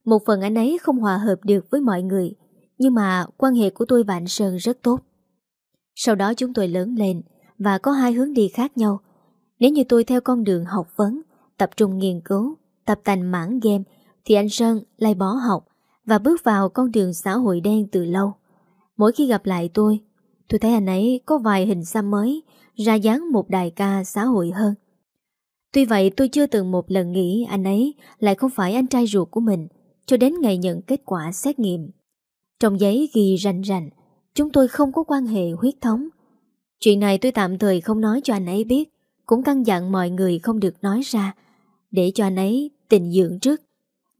một phần anh ấy không hòa hợp được với mọi người nhưng mà quan hệ của tôi và anh Sơn rất tốt. Sau đó chúng tôi lớn lên Và có hai hướng đi khác nhau. Nếu như tôi theo con đường học vấn, Tập trung nghiên cứu, Tập tành mảng game, Thì anh Sơn lại bỏ học Và bước vào con đường xã hội đen từ lâu. Mỗi khi gặp lại tôi Tôi thấy anh ấy có vài hình xăm mới, Ra dáng một đài ca xã hội hơn. Tuy vậy tôi chưa từng một lần nghĩ anh ấy lại không phải anh trai ruột của mình, cho đến ngày nhận kết quả xét nghiệm. Trong giấy ghi rành rành, chúng tôi không có quan hệ huyết thống. Chuyện này tôi tạm thời không nói cho anh ấy biết, cũng căn dặn mọi người không được nói ra, để cho anh ấy tình dưỡng trước.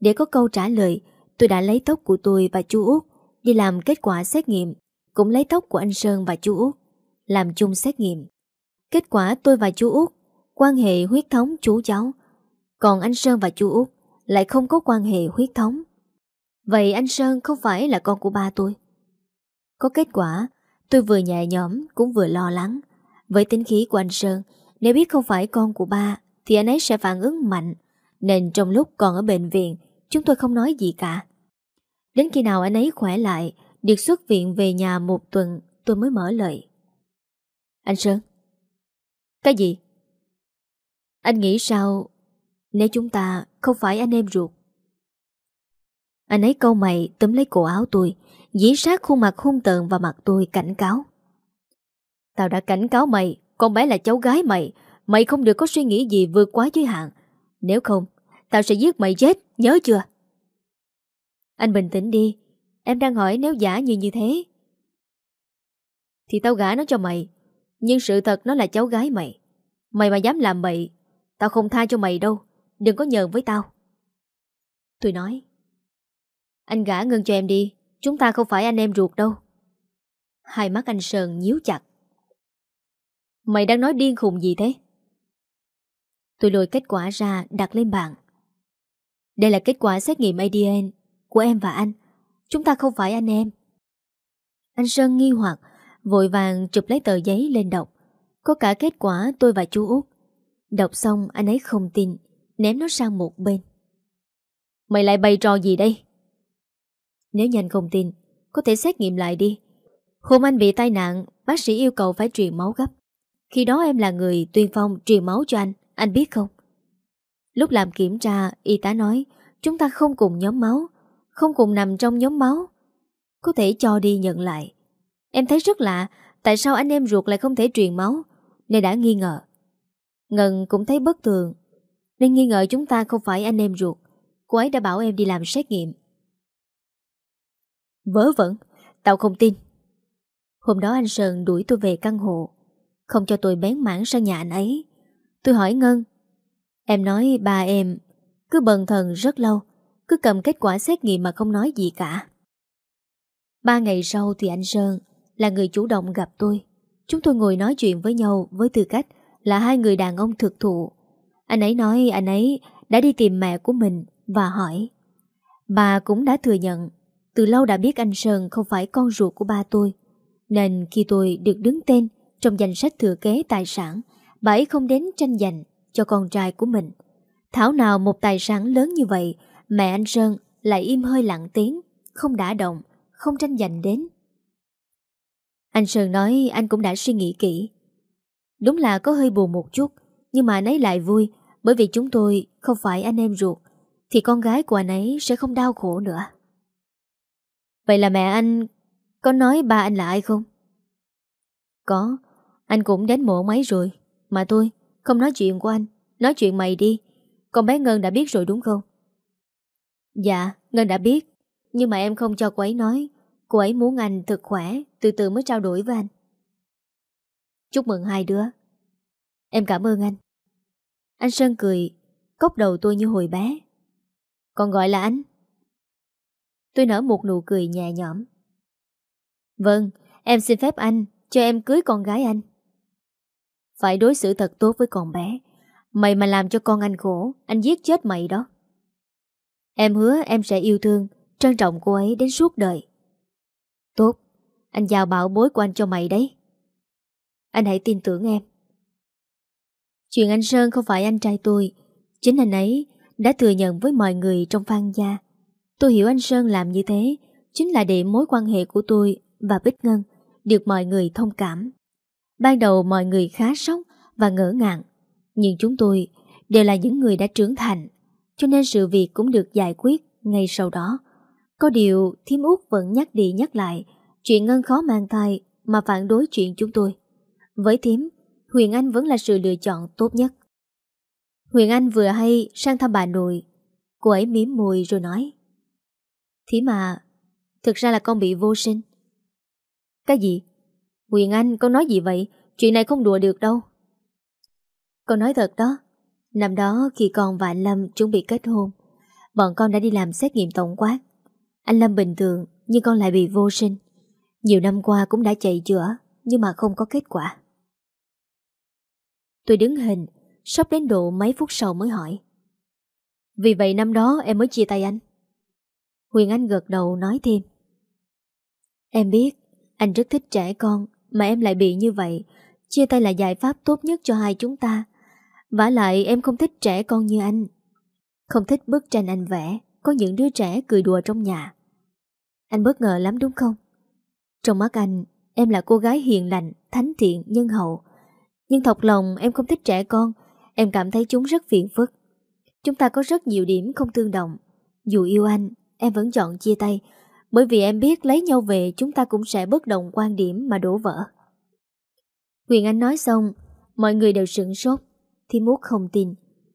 Để có câu trả lời, tôi đã lấy tóc của tôi và chú Út đi làm kết quả xét nghiệm, cũng lấy tóc của anh Sơn và chú Út, làm chung xét nghiệm. Kết quả tôi và chú Út, quan hệ huyết thống chú cháu, còn anh Sơn và chú Út lại không có quan hệ huyết thống. Vậy anh Sơn không phải là con của ba tôi? Có kết quả, tôi vừa nhẹ nhõm cũng vừa lo lắng. Với tính khí của anh Sơn, nếu biết không phải con của ba thì anh ấy sẽ phản ứng mạnh. Nên trong lúc còn ở bệnh viện, chúng tôi không nói gì cả. Đến khi nào anh ấy khỏe lại, được xuất viện về nhà một tuần, tôi mới mở lời. Anh Sơn. Cái gì? Anh nghĩ sao nếu chúng ta không phải anh em ruột anh ấy câu mày, túm lấy cổ áo tôi, Dí sát khuôn mặt hung tợn vào mặt tôi cảnh cáo. Tao đã cảnh cáo mày, Con bé là cháu gái mày Mày không được có suy nghĩ gì vượt quá giới hạn. Nếu không, Tao sẽ giết mày chết, Nhớ chưa? Anh bình tĩnh đi, Em đang hỏi nếu giả như như thế. Thì tao gả nó cho mày, Nhưng sự thật nó là cháu gái mày. Mày mà dám làm bậy, Tao không tha cho mày đâu, Đừng có nhờn với tao. Tôi nói anh gả ngân cho em đi, Chúng ta không phải anh em ruột đâu. Hai mắt anh Sơn nhíu chặt. Mày đang nói điên khùng gì thế? Tôi lôi kết quả ra đặt lên bàn. Đây là kết quả xét nghiệm ADN Của em và anh. Chúng ta không phải anh em. Anh Sơn nghi hoặc, Vội vàng chụp lấy tờ giấy lên đọc. Có cả kết quả tôi và chú Út. Đọc xong, anh ấy không tin, Ném nó sang một bên. Mày lại bày trò gì đây? Nếu nhanh không tin. Có thể xét nghiệm lại đi. Hôm anh bị tai nạn, Bác sĩ yêu cầu phải truyền máu gấp. Khi đó em là người tuyên phong truyền máu cho anh. Anh biết không? Lúc làm kiểm tra, Y tá nói, Chúng ta không cùng nhóm máu, Không cùng nằm trong nhóm máu. Có thể cho đi nhận lại. Em thấy rất lạ, Tại sao anh em ruột lại không thể truyền máu? Nên đã nghi ngờ. Ngân cũng thấy bất thường. Nên nghi ngờ chúng ta không phải anh em ruột. Cô ấy đã bảo em đi làm xét nghiệm. Vớ vẩn. Tao không tin. Hôm đó anh Sơn đuổi tôi về căn hộ. Không cho tôi bén mảng sang nhà anh ấy. Tôi hỏi Ngân. Em nói, ba em, Cứ bần thần rất lâu, Cứ cầm kết quả xét nghiệm mà không nói gì cả. Ba ngày sau thì anh Sơn Là người chủ động gặp tôi. Chúng tôi ngồi nói chuyện với nhau Với tư cách là hai người đàn ông thực thụ. Anh ấy nói, anh ấy đã đi tìm mẹ của mình Và hỏi. Bà cũng đã thừa nhận. Từ lâu đã biết anh Sơn không phải con ruột của ba tôi nên khi tôi được đứng tên trong danh sách thừa kế tài sản, bà ấy không đến tranh giành cho con trai của mình. Thảo nào một tài sản lớn như vậy, mẹ anh Sơn lại im hơi lặng tiếng, không đã động, không tranh giành đến. Anh Sơn nói anh cũng đã suy nghĩ kỹ. Đúng là có hơi buồn một chút, nhưng mà anh ấy lại vui bởi vì chúng tôi không phải anh em ruột, thì con gái của anh ấy sẽ không đau khổ nữa. Vậy là mẹ anh có nói ba anh là ai không? Có, anh cũng đến mộ máy rồi. Mà tôi, không nói chuyện của anh, nói chuyện mày đi. Con bé Ngân đã biết rồi đúng không? Dạ, Ngân đã biết. Nhưng mà em không cho cô ấy nói. Cô ấy muốn anh thật khỏe, từ từ mới trao đổi với anh. Chúc mừng hai đứa. Em cảm ơn anh. Anh Sơn cười, cốc đầu tôi như hồi bé. Còn gọi là anh. Tôi nở một nụ cười nhẹ nhõm. Vâng, em xin phép anh cho em cưới con gái anh. Phải đối xử thật tốt với con bé. Mày mà làm cho con anh khổ, anh giết chết mày đó. Em hứa em sẽ yêu thương, trân trọng cô ấy đến suốt đời. Tốt, anh giao bảo bối của anh cho mày đấy. Anh hãy tin tưởng em. Chuyện anh Sơn không phải anh trai tôi, chính anh ấy đã thừa nhận với mọi người trong phan gia. Tôi hiểu anh Sơn làm như thế chính là để mối quan hệ của tôi và Bích Ngân được mọi người thông cảm. Ban đầu mọi người khá sốc và ngỡ ngàng, nhưng chúng tôi đều là những người đã trưởng thành, cho nên sự việc cũng được giải quyết ngay sau đó. Có điều Thiếm Út vẫn nhắc đi nhắc lại chuyện Ngân khó mang thai mà phản đối chuyện chúng tôi. Với Thiếm, Huyền Anh vẫn là sự lựa chọn tốt nhất. Huyền Anh vừa hay sang thăm bà nội, cô ấy miếm môi rồi nói thế mà, thực ra là con bị vô sinh. Cái gì? Quyền Anh, con nói gì vậy? Chuyện này không đùa được đâu. Con nói thật đó. Năm đó khi con và anh Lâm chuẩn bị kết hôn, bọn con đã đi làm xét nghiệm tổng quát. Anh Lâm bình thường, nhưng con lại bị vô sinh. Nhiều năm qua cũng đã chạy chữa, nhưng mà không có kết quả. Tôi đứng hình, sắp đến độ mấy phút sau mới hỏi. Vì vậy năm đó em mới chia tay anh. Huyền Anh gật đầu nói thêm. Em biết anh rất thích trẻ con Mà em lại bị như vậy. Chia tay là giải pháp tốt nhất cho hai chúng ta. Vả lại em không thích trẻ con như anh. Không thích bức tranh anh vẽ Có những đứa trẻ cười đùa trong nhà. Anh bất ngờ lắm đúng không? Trong mắt anh Em là cô gái hiền lành, thánh thiện, nhân hậu. Nhưng thật lòng em không thích trẻ con. Em cảm thấy chúng rất phiền phức. Chúng ta có rất nhiều điểm không tương đồng. Dù yêu anh Em vẫn chọn chia tay bởi vì em biết lấy nhau về chúng ta cũng sẽ bất đồng quan điểm mà đổ vỡ. Huyền Anh nói xong, Mọi người đều sửng sốt. Thiếm út không tin.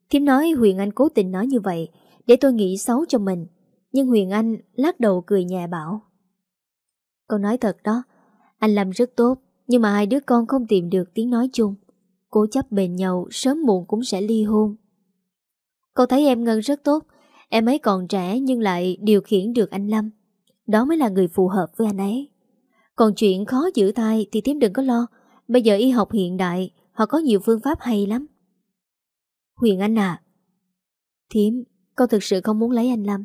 Thiếm nói Huyền Anh cố tình nói như vậy Để tôi nghĩ xấu cho mình Nhưng Huyền Anh lắc đầu cười nhẹ bảo. Con nói thật đó Anh làm rất tốt Nhưng mà hai đứa con không tìm được tiếng nói chung. Cố chấp bền nhau Sớm muộn cũng sẽ ly hôn. Cậu thấy em Ngân rất tốt Em ấy còn trẻ nhưng lại điều khiển được anh Lâm. Đó mới là người phù hợp với anh ấy. Còn chuyện khó giữ thai Thì Thiếm đừng có lo. Bây giờ y học hiện đại, Họ có nhiều phương pháp hay lắm. Huyền Anh à Thiếm Con thực sự không muốn lấy anh Lâm.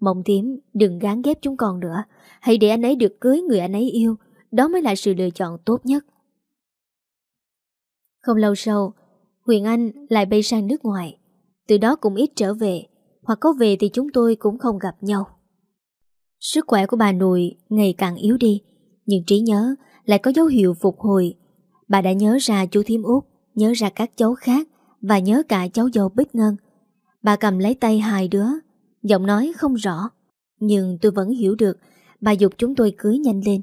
Mộng Thiếm đừng gán ghép chúng con nữa. Hãy để anh ấy được cưới người anh ấy yêu. Đó mới là sự lựa chọn tốt nhất. Không lâu sau, Huyền Anh lại bay sang nước ngoài. Từ đó cũng ít trở về. Hoặc có về thì chúng tôi cũng không gặp nhau. Sức khỏe của bà nội ngày càng yếu đi, Nhưng trí nhớ lại có dấu hiệu phục hồi. Bà đã nhớ ra chú Thiêm Út, Nhớ ra các cháu khác Và nhớ cả cháu dâu Bích Ngân. Bà cầm lấy tay hai đứa, Giọng nói không rõ, Nhưng tôi vẫn hiểu được Bà dục chúng tôi cưới nhanh lên.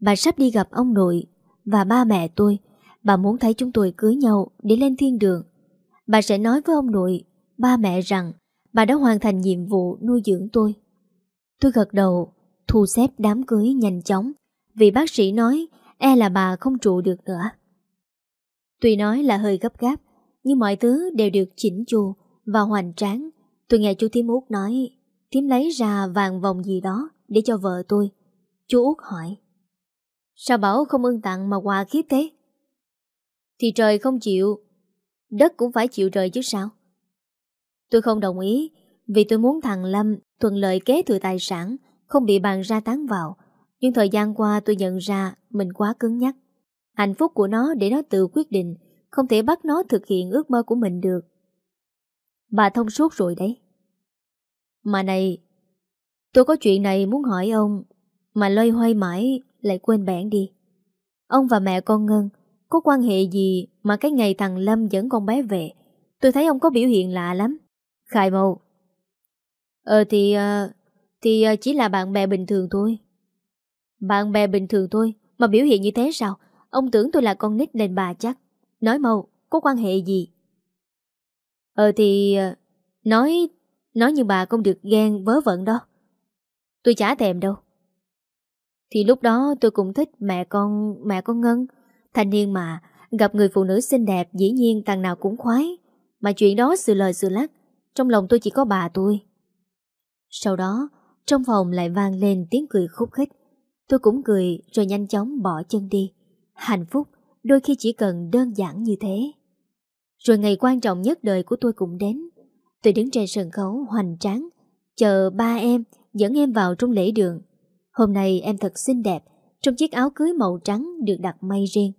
Bà sắp đi gặp ông nội Và ba mẹ tôi. Bà muốn thấy chúng tôi cưới nhau để lên thiên đường. Bà sẽ nói với ông nội, Ba mẹ rằng Bà đã hoàn thành nhiệm vụ nuôi dưỡng tôi. Tôi gật đầu, Thu xếp đám cưới nhanh chóng, Vì bác sĩ nói E là bà không trụ được nữa. Tuy nói là hơi gấp gáp, Nhưng mọi thứ đều được chỉnh chu Và hoành tráng. Tôi nghe chú Thiếm Út nói Thiếm lấy ra vàng vòng gì đó Để cho vợ tôi. Chú Út hỏi, Sao bảo không ưng tặng mà quà khiếp thế? Thì trời không chịu, Đất cũng phải chịu trời chứ sao? Tôi không đồng ý, Vì tôi muốn thằng Lâm thuận lợi kế thừa tài sản, Không bị bàn ra tán vào. Nhưng thời gian qua tôi nhận ra Mình quá cứng nhắc. Hạnh phúc của nó để nó tự quyết định, Không thể bắt nó thực hiện ước mơ của mình được. Bà thông suốt rồi đấy. Mà này, Tôi có chuyện này muốn hỏi ông, Mà loay hoay mãi Lại quên bẻn đi. Ông và mẹ con Ngân, Có quan hệ gì mà cái ngày thằng Lâm dẫn con bé về, Tôi thấy ông có biểu hiện lạ lắm. Khai mâu. Ờ thì ờ, Thì ờ, chỉ là bạn bè bình thường thôi. Bạn bè bình thường thôi? Mà biểu hiện như thế sao? Ông tưởng tôi là con nít nên bà chắc. Nói mau, có quan hệ gì? Ờ thì ờ, Nói Nói như bà không được ghen vớ vẩn đó. Tôi chả thèm đâu. Thì lúc đó tôi cũng thích mẹ con Mẹ con Ngân. Thanh niên mà Gặp người phụ nữ xinh đẹp Dĩ nhiên thằng nào cũng khoái. Mà chuyện đó sự lời sự lắc. Trong lòng tôi chỉ có bà tôi Sau đó Trong phòng lại vang lên tiếng cười khúc khích Tôi cũng cười rồi nhanh chóng bỏ chân đi Hạnh phúc đôi khi chỉ cần đơn giản như thế. Rồi ngày quan trọng nhất đời của tôi cũng đến. Tôi đứng trên sân khấu hoành tráng, chờ ba em dẫn em vào trong lễ đường. Hôm nay em thật xinh đẹp, trong chiếc áo cưới màu trắng được đặt may riêng.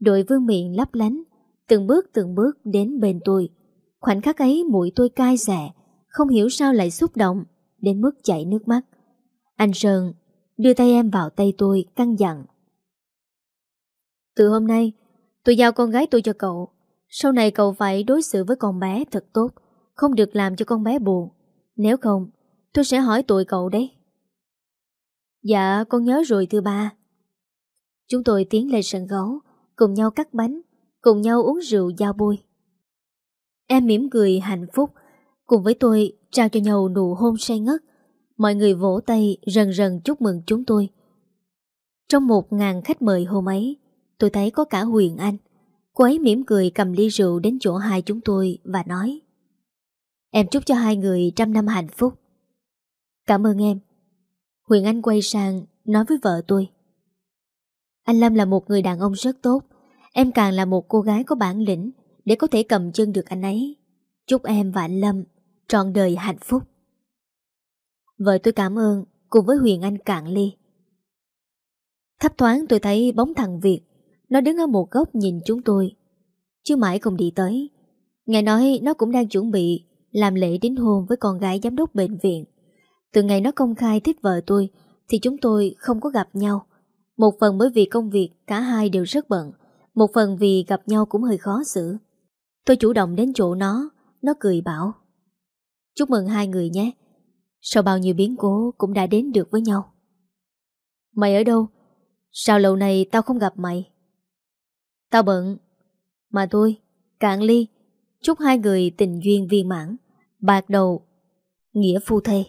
Đội vương miệng lấp lánh, từng bước từng bước đến bên tôi. Khoảnh khắc ấy mũi tôi cay rẻ, không hiểu sao lại xúc động, đến mức chảy nước mắt. Anh Sơn đưa tay em vào tay tôi căng dặn. Từ hôm nay, tôi giao con gái tôi cho cậu. Sau này cậu phải đối xử với con bé thật tốt, không được làm cho con bé buồn. Nếu không, tôi sẽ hỏi tội cậu đấy. Dạ, con nhớ rồi thưa ba. Chúng tôi tiến lên sân khấu, cùng nhau cắt bánh, cùng nhau uống rượu giao bôi. Em mỉm cười hạnh phúc, cùng với tôi trao cho nhau nụ hôn say ngất. Mọi người vỗ tay rần rần chúc mừng chúng tôi. Trong một ngàn khách mời hôm ấy, tôi thấy có cả Huyền Anh. Cô ấy mỉm cười cầm ly rượu đến chỗ hai chúng tôi và nói Em chúc cho hai người trăm năm hạnh phúc. Cảm ơn em. Huyền Anh quay sang nói với vợ tôi Anh Lâm là một người đàn ông rất tốt Em càng là một cô gái có bản lĩnh để có thể cầm chân được anh ấy. Chúc em và anh Lâm Trọn đời hạnh phúc. Vợ tôi cảm ơn, Cùng với Huyền Anh cạn ly. Thấp thoáng tôi thấy bóng thằng Việt, nó đứng ở một góc nhìn chúng tôi, Chứ mãi không đi tới. Nghe nói nó cũng đang chuẩn bị Làm lễ đính hôn với con gái giám đốc bệnh viện. Từ ngày nó công khai thích vợ tôi Thì chúng tôi không có gặp nhau. Một phần bởi vì công việc Cả hai đều rất bận, Một phần vì gặp nhau cũng hơi khó xử. Tôi chủ động đến chỗ nó Nó cười bảo Chúc mừng hai người nhé Sau bao nhiêu biến cố cũng đã đến được với nhau Mày ở đâu? Sao lâu này tao không gặp mày? Tao bận. Mà thôi, cạn ly, chúc hai người tình duyên viên mãn, bạc đầu, nghĩa phu thê.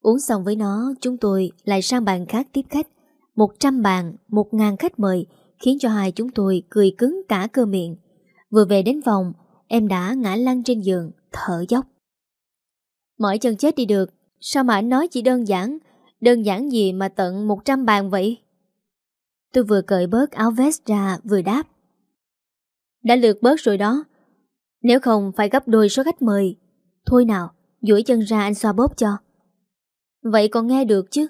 Uống xong với nó, chúng tôi lại sang bàn khác tiếp khách. Một trăm bàn, một ngàn khách mời, khiến cho hai chúng tôi cười cứng cả cơ miệng. Vừa về đến phòng, em đã ngã lăn trên giường, thở dốc. Mỏi chân chết đi được, sao mà anh nói chỉ đơn giản, đơn giản gì mà tận 100 bàn vậy? Tôi vừa cởi bớt áo vest ra vừa đáp. Đã lượt bớt rồi đó, nếu không phải gấp đôi số khách mời. Thôi nào, duỗi chân ra anh xoa bóp cho. Vậy còn nghe được chứ?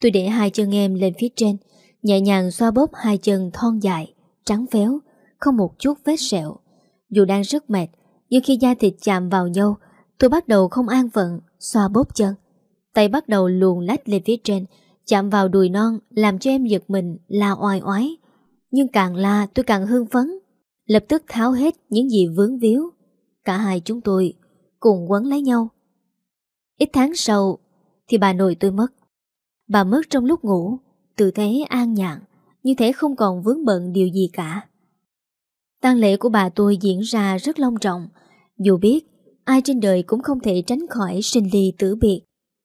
Tôi để hai chân em lên phía trên, nhẹ nhàng xoa bóp hai chân thon dài, trắng phéo không một chút vết sẹo. Dù đang rất mệt, nhưng khi da thịt chạm vào nhau, tôi bắt đầu không an phận, xoa bóp chân. Tay bắt đầu luồn lách lên phía trên, chạm vào đùi non, làm cho em giật mình, la oai oái. Nhưng càng la tôi càng hưng phấn, lập tức tháo hết những gì vướng víu. Cả hai chúng tôi cùng quấn lấy nhau. Ít tháng sau thì bà nội tôi mất. Bà mất trong lúc ngủ, tư thế an nhàn, như thế không còn vướng bận điều gì cả tang lễ của bà tôi diễn ra rất long trọng, dù biết ai trên đời cũng không thể tránh khỏi sinh ly tử biệt,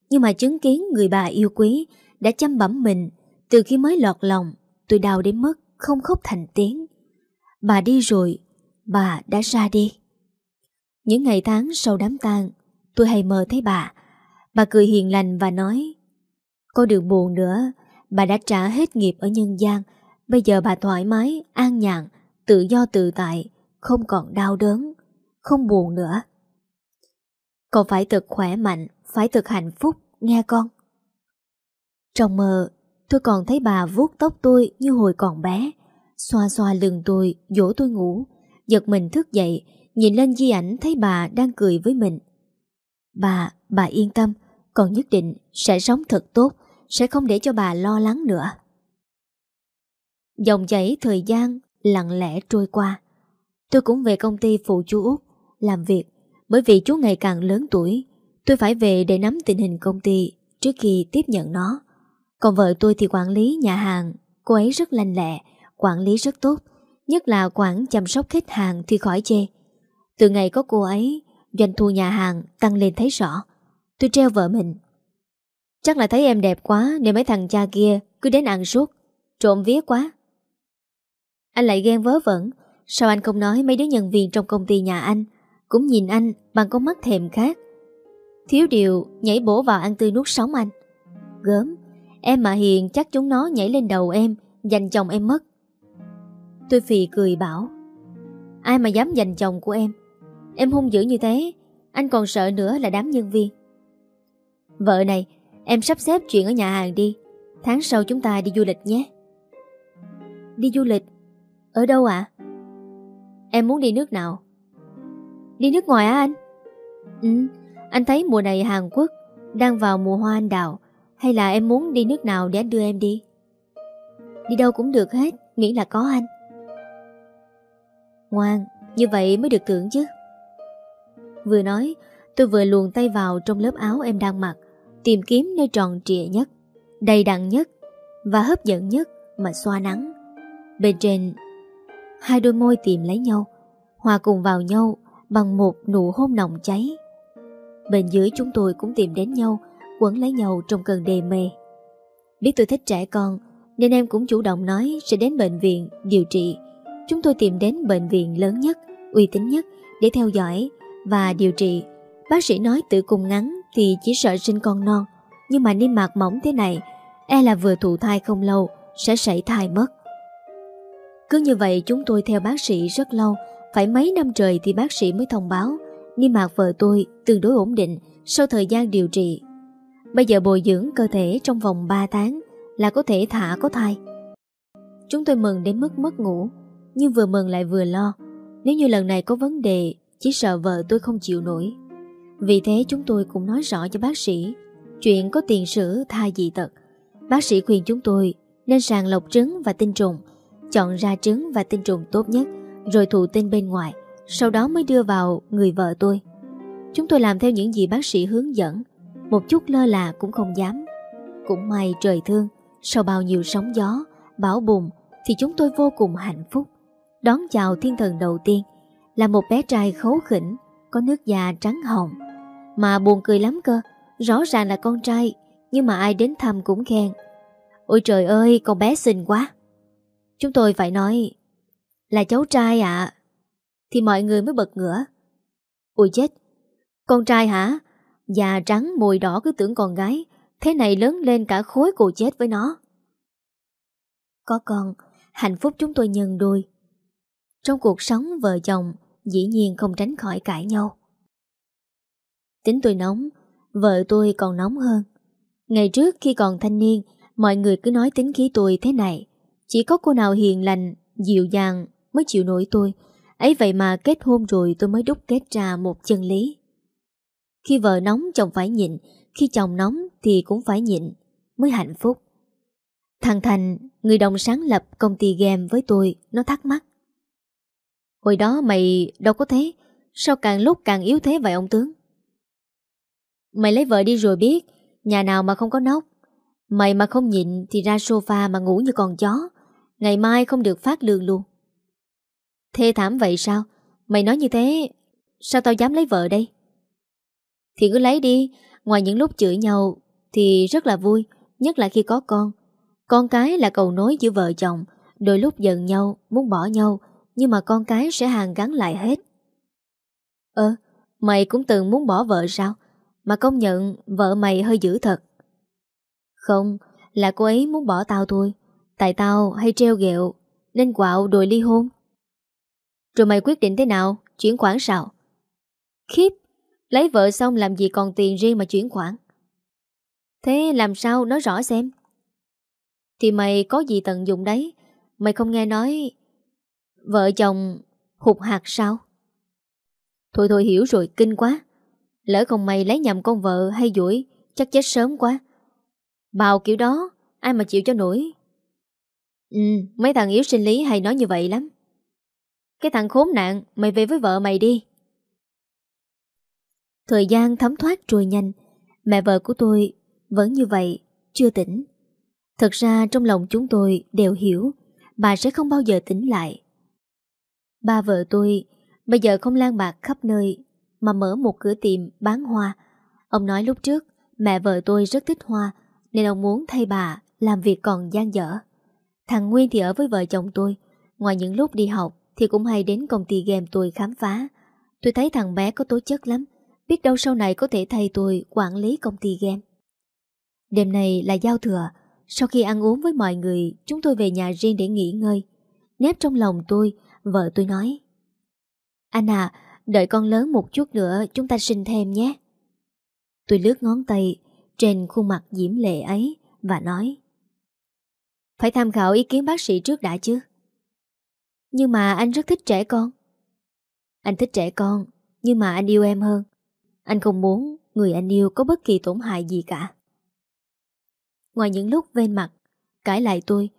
nhưng mà chứng kiến người bà yêu quý đã chăm bẩm mình từ khi mới lọt lòng, tôi đau đến mức không khóc thành tiếng. Bà đi rồi, bà đã ra đi. Những ngày tháng sau đám tang, tôi hay mơ thấy bà. Bà cười hiền lành và nói Con đừng buồn nữa, bà đã trả hết nghiệp ở nhân gian. Bây giờ bà thoải mái, an nhàn, tự do tự tại, không còn đau đớn, không buồn nữa. Con phải thật khỏe mạnh, phải thật hạnh phúc, nghe con. Trong mơ, tôi còn thấy bà vuốt tóc tôi như hồi còn bé, xoa xoa lưng tôi, dỗ tôi ngủ. Giật mình thức dậy, nhìn lên di ảnh thấy bà đang cười với mình. Bà, bà yên tâm, con nhất định sẽ sống thật tốt, sẽ không để cho bà lo lắng nữa. Dòng chảy thời gian lặng lẽ trôi qua. Tôi cũng về công ty phụ chú Út làm việc bởi vì chú ngày càng lớn tuổi. Tôi phải về để nắm tình hình công ty trước khi tiếp nhận nó. Còn vợ tôi thì quản lý nhà hàng, cô ấy rất lành lẹ, quản lý rất tốt, nhất là quản chăm sóc khách hàng thì khỏi chê. Từ ngày có cô ấy, doanh thu nhà hàng tăng lên thấy rõ. Tôi treo vợ mình. Chắc là thấy em đẹp quá nên mấy thằng cha kia cứ đến ăn suốt, trộm vía quá. Anh lại ghen vớ vẩn, sao anh không nói mấy đứa nhân viên trong công ty nhà anh cũng nhìn anh bằng con mắt thèm khác. Thiếu điều nhảy bổ vào ăn tươi nuốt sống anh. Gớm, em mà hiền chắc chúng nó nhảy lên đầu em, giành chồng em mất. Tôi phì cười bảo Ai mà dám giành chồng của em Em hung dữ như thế Anh còn sợ nữa là đám nhân viên Vợ này Em sắp xếp chuyện ở nhà hàng đi Tháng sau chúng ta đi du lịch nhé Đi du lịch ở đâu ạ? Em muốn đi nước nào? Đi nước ngoài á anh? Ừ Anh thấy mùa này Hàn Quốc Đang vào mùa hoa anh đào Hay là em muốn đi nước nào để anh đưa em đi? Đi đâu cũng được hết nghĩ là có anh. Ngoan, như vậy mới được tưởng chứ. Vừa nói Tôi vừa luồn tay vào trong lớp áo em đang mặc Tìm kiếm nơi tròn trịa nhất Đầy đặn nhất Và hấp dẫn nhất mà xoa nắng. Bên trên Hai đôi môi tìm lấy nhau Hòa cùng vào nhau Bằng một nụ hôn nồng cháy Bên dưới chúng tôi cũng tìm đến nhau Quấn lấy nhau trong cơn đề mê Biết tôi thích trẻ con Nên em cũng chủ động nói Sẽ đến bệnh viện điều trị Chúng tôi tìm đến bệnh viện lớn nhất, uy tín nhất để theo dõi và điều trị. Bác sĩ nói tử cung ngắn thì chỉ sợ sinh con non, nhưng mà niêm mạc mỏng thế này, e là vừa thụ thai không lâu sẽ sảy thai mất. Cứ như vậy chúng tôi theo bác sĩ rất lâu, phải mấy năm trời thì bác sĩ mới thông báo. Niêm mạc vợ tôi tương đối ổn định sau thời gian điều trị. Bây giờ bồi dưỡng cơ thể trong vòng 3 tháng là có thể thả có thai. Chúng tôi mừng đến mức mất ngủ, nhưng vừa mừng lại vừa lo. Nếu như lần này có vấn đề Chỉ sợ vợ tôi không chịu nổi. Vì thế chúng tôi cũng nói rõ cho bác sĩ Chuyện có tiền sử thai dị tật. Bác sĩ khuyên chúng tôi Nên sàng lọc trứng và tinh trùng Chọn ra trứng và tinh trùng tốt nhất, Rồi thụ tinh bên ngoài, Sau đó mới đưa vào người vợ tôi. Chúng tôi làm theo những gì bác sĩ hướng dẫn, Một chút lơ là cũng không dám. Cũng may trời thương, Sau bao nhiêu sóng gió, Bão bùng Thì chúng tôi vô cùng hạnh phúc. Đón chào thiên thần đầu tiên Là một bé trai khấu khỉnh, Có nước da trắng hồng. Mà buồn cười lắm cơ, Rõ ràng là con trai, Nhưng mà ai đến thăm cũng khen. Ôi trời ơi, con bé xinh quá! Chúng tôi phải nói, Là cháu trai ạ. Thì mọi người mới bật ngửa. Ôi chết, Con trai hả? Già trắng, mồi đỏ cứ tưởng con gái, Thế này lớn lên cả khối cô chết với nó. Có con, Hạnh phúc chúng tôi nhân đôi. Trong cuộc sống vợ chồng Dĩ nhiên không tránh khỏi cãi nhau. Tính tôi nóng, Vợ tôi còn nóng hơn. Ngày trước khi còn thanh niên, Mọi người cứ nói tính khí tôi thế này chỉ có cô nào hiền lành, Dịu dàng mới chịu nổi tôi. Ấy vậy mà kết hôn rồi tôi mới đúc kết ra một chân lý. Khi vợ nóng, chồng phải nhịn. Khi chồng nóng thì cũng phải nhịn Mới hạnh phúc. Thằng Thành, Người đồng sáng lập công ty game với tôi, Nó thắc mắc. Hồi đó mày đâu có thế, Sao càng lúc càng yếu thế vậy ông tướng? Mày lấy vợ đi rồi biết, Nhà nào mà không có nóc. Mày mà không nhịn thì ra sofa mà ngủ như con chó. Ngày mai không được phát lương luôn. Thê thảm vậy sao? Mày nói như thế, Sao tao dám lấy vợ đây? Thì cứ lấy đi, Ngoài những lúc chửi nhau Thì rất là vui, Nhất là khi có con. Con cái là cầu nối giữa vợ chồng, Đôi lúc giận nhau, Muốn bỏ nhau, Nhưng mà con cái sẽ hàng gắn lại hết. Ơ, Mày cũng từng muốn bỏ vợ sao? Mà công nhận vợ mày hơi dữ thật. Không, Là cô ấy muốn bỏ tao thôi. Tại tao hay treo ghẹo Nên quạo đòi ly hôn. Rồi mày quyết định thế nào? Chuyển khoản sao? Khiếp, Lấy vợ xong làm gì còn tiền riêng mà chuyển khoản? Thế làm sao nói rõ xem? Thì mày có gì tận dụng đấy? Mày không nghe nói Vợ chồng hụt hạt sao? Thôi thôi hiểu rồi, kinh quá. Lỡ không mày lấy nhầm con vợ hay dũi Chắc chết sớm quá. Bào kiểu đó, Ai mà chịu cho nổi? Ừ mấy thằng yếu sinh lý hay nói như vậy lắm. Cái thằng khốn nạn, Mày về với vợ mày đi. Thời gian thấm thoát trôi nhanh, Mẹ vợ của tôi vẫn như vậy, Chưa tỉnh. Thật ra trong lòng chúng tôi đều hiểu, Bà sẽ không bao giờ tỉnh lại. Ba vợ tôi Bây giờ không lan bạc khắp nơi, Mà mở một cửa tiệm bán hoa. Ông nói lúc trước, Mẹ vợ tôi rất thích hoa, Nên ông muốn thay bà làm việc còn gian dở. Thằng Nguyên thì ở với vợ chồng tôi. Ngoài những lúc đi học Thì cũng hay đến công ty game tôi khám phá. Tôi thấy thằng bé có tố chất lắm, Biết đâu sau này có thể thay tôi quản lý công ty game. Đêm này là giao thừa, Sau khi ăn uống với mọi người, Chúng tôi về nhà riêng để nghỉ ngơi. Nép trong lòng tôi, Vợ tôi nói, Anh à Đợi con lớn một chút nữa Chúng ta sinh thêm nhé. Tôi lướt ngón tay Trên khuôn mặt diễm lệ ấy Và nói phải tham khảo ý kiến bác sĩ trước đã chứ. Nhưng mà anh rất thích trẻ con. Anh thích trẻ con, Nhưng mà anh yêu em hơn. Anh không muốn người anh yêu có bất kỳ tổn hại gì cả. Ngoài những lúc ven mặt, Cãi lại tôi,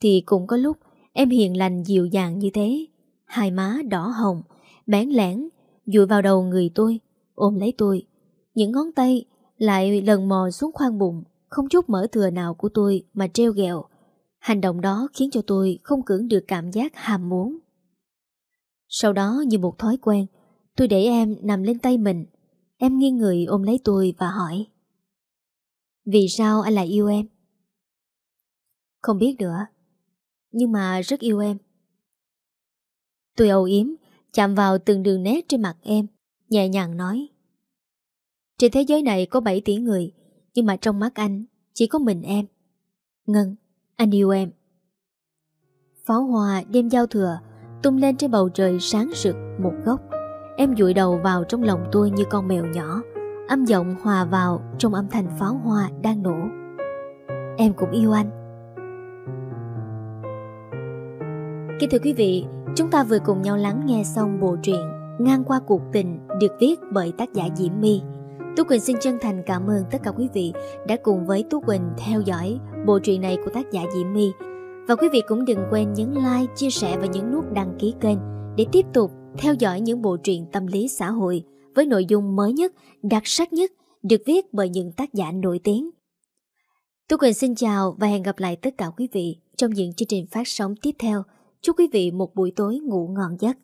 Thì cũng có lúc em hiền lành dịu dàng như thế. Hai má đỏ hồng, Bén lẻn Dụi vào đầu người tôi, Ôm lấy tôi. Những ngón tay lại lần mò xuống khoang bụng, Không chút mở thừa nào của tôi Mà treo ghẹo Hành động đó khiến cho tôi không cưỡng được cảm giác hàm muốn. Sau đó như một thói quen Tôi để em nằm lên tay mình. Em nghiêng người ôm lấy tôi và hỏi Vì sao anh lại yêu em? Không biết nữa Nhưng mà rất yêu em. Tôi âu yếm Chạm vào từng đường nét trên mặt em Nhẹ nhàng nói Trên thế giới này có 7 tỷ người Nhưng mà trong mắt anh Chỉ có mình em. Ngân, anh yêu em. Pháo hoa đêm giao thừa Tung lên trên bầu trời sáng rực một góc. Em dụi đầu vào trong lòng tôi như con mèo nhỏ. Âm giọng hòa vào trong âm thanh pháo hoa đang nổ. Em cũng yêu anh. Kính thưa quý vị, Chúng ta vừa cùng nhau lắng nghe xong bộ truyện Ngang qua cuộc tình được viết bởi tác giả Diễm My. Tú Quỳnh xin chân thành cảm ơn tất cả quý vị đã cùng với Tú Quỳnh theo dõi bộ truyện này của tác giả Diễm My Và quý vị cũng đừng quên nhấn like, chia sẻ và nhấn nút đăng ký kênh để tiếp tục theo dõi những bộ truyện tâm lý xã hội với nội dung mới nhất, đặc sắc nhất, được viết bởi những tác giả nổi tiếng. Tú Quỳnh xin chào và hẹn gặp lại tất cả quý vị trong những chương trình phát sóng tiếp theo. Chúc quý vị một buổi tối ngủ ngon giấc.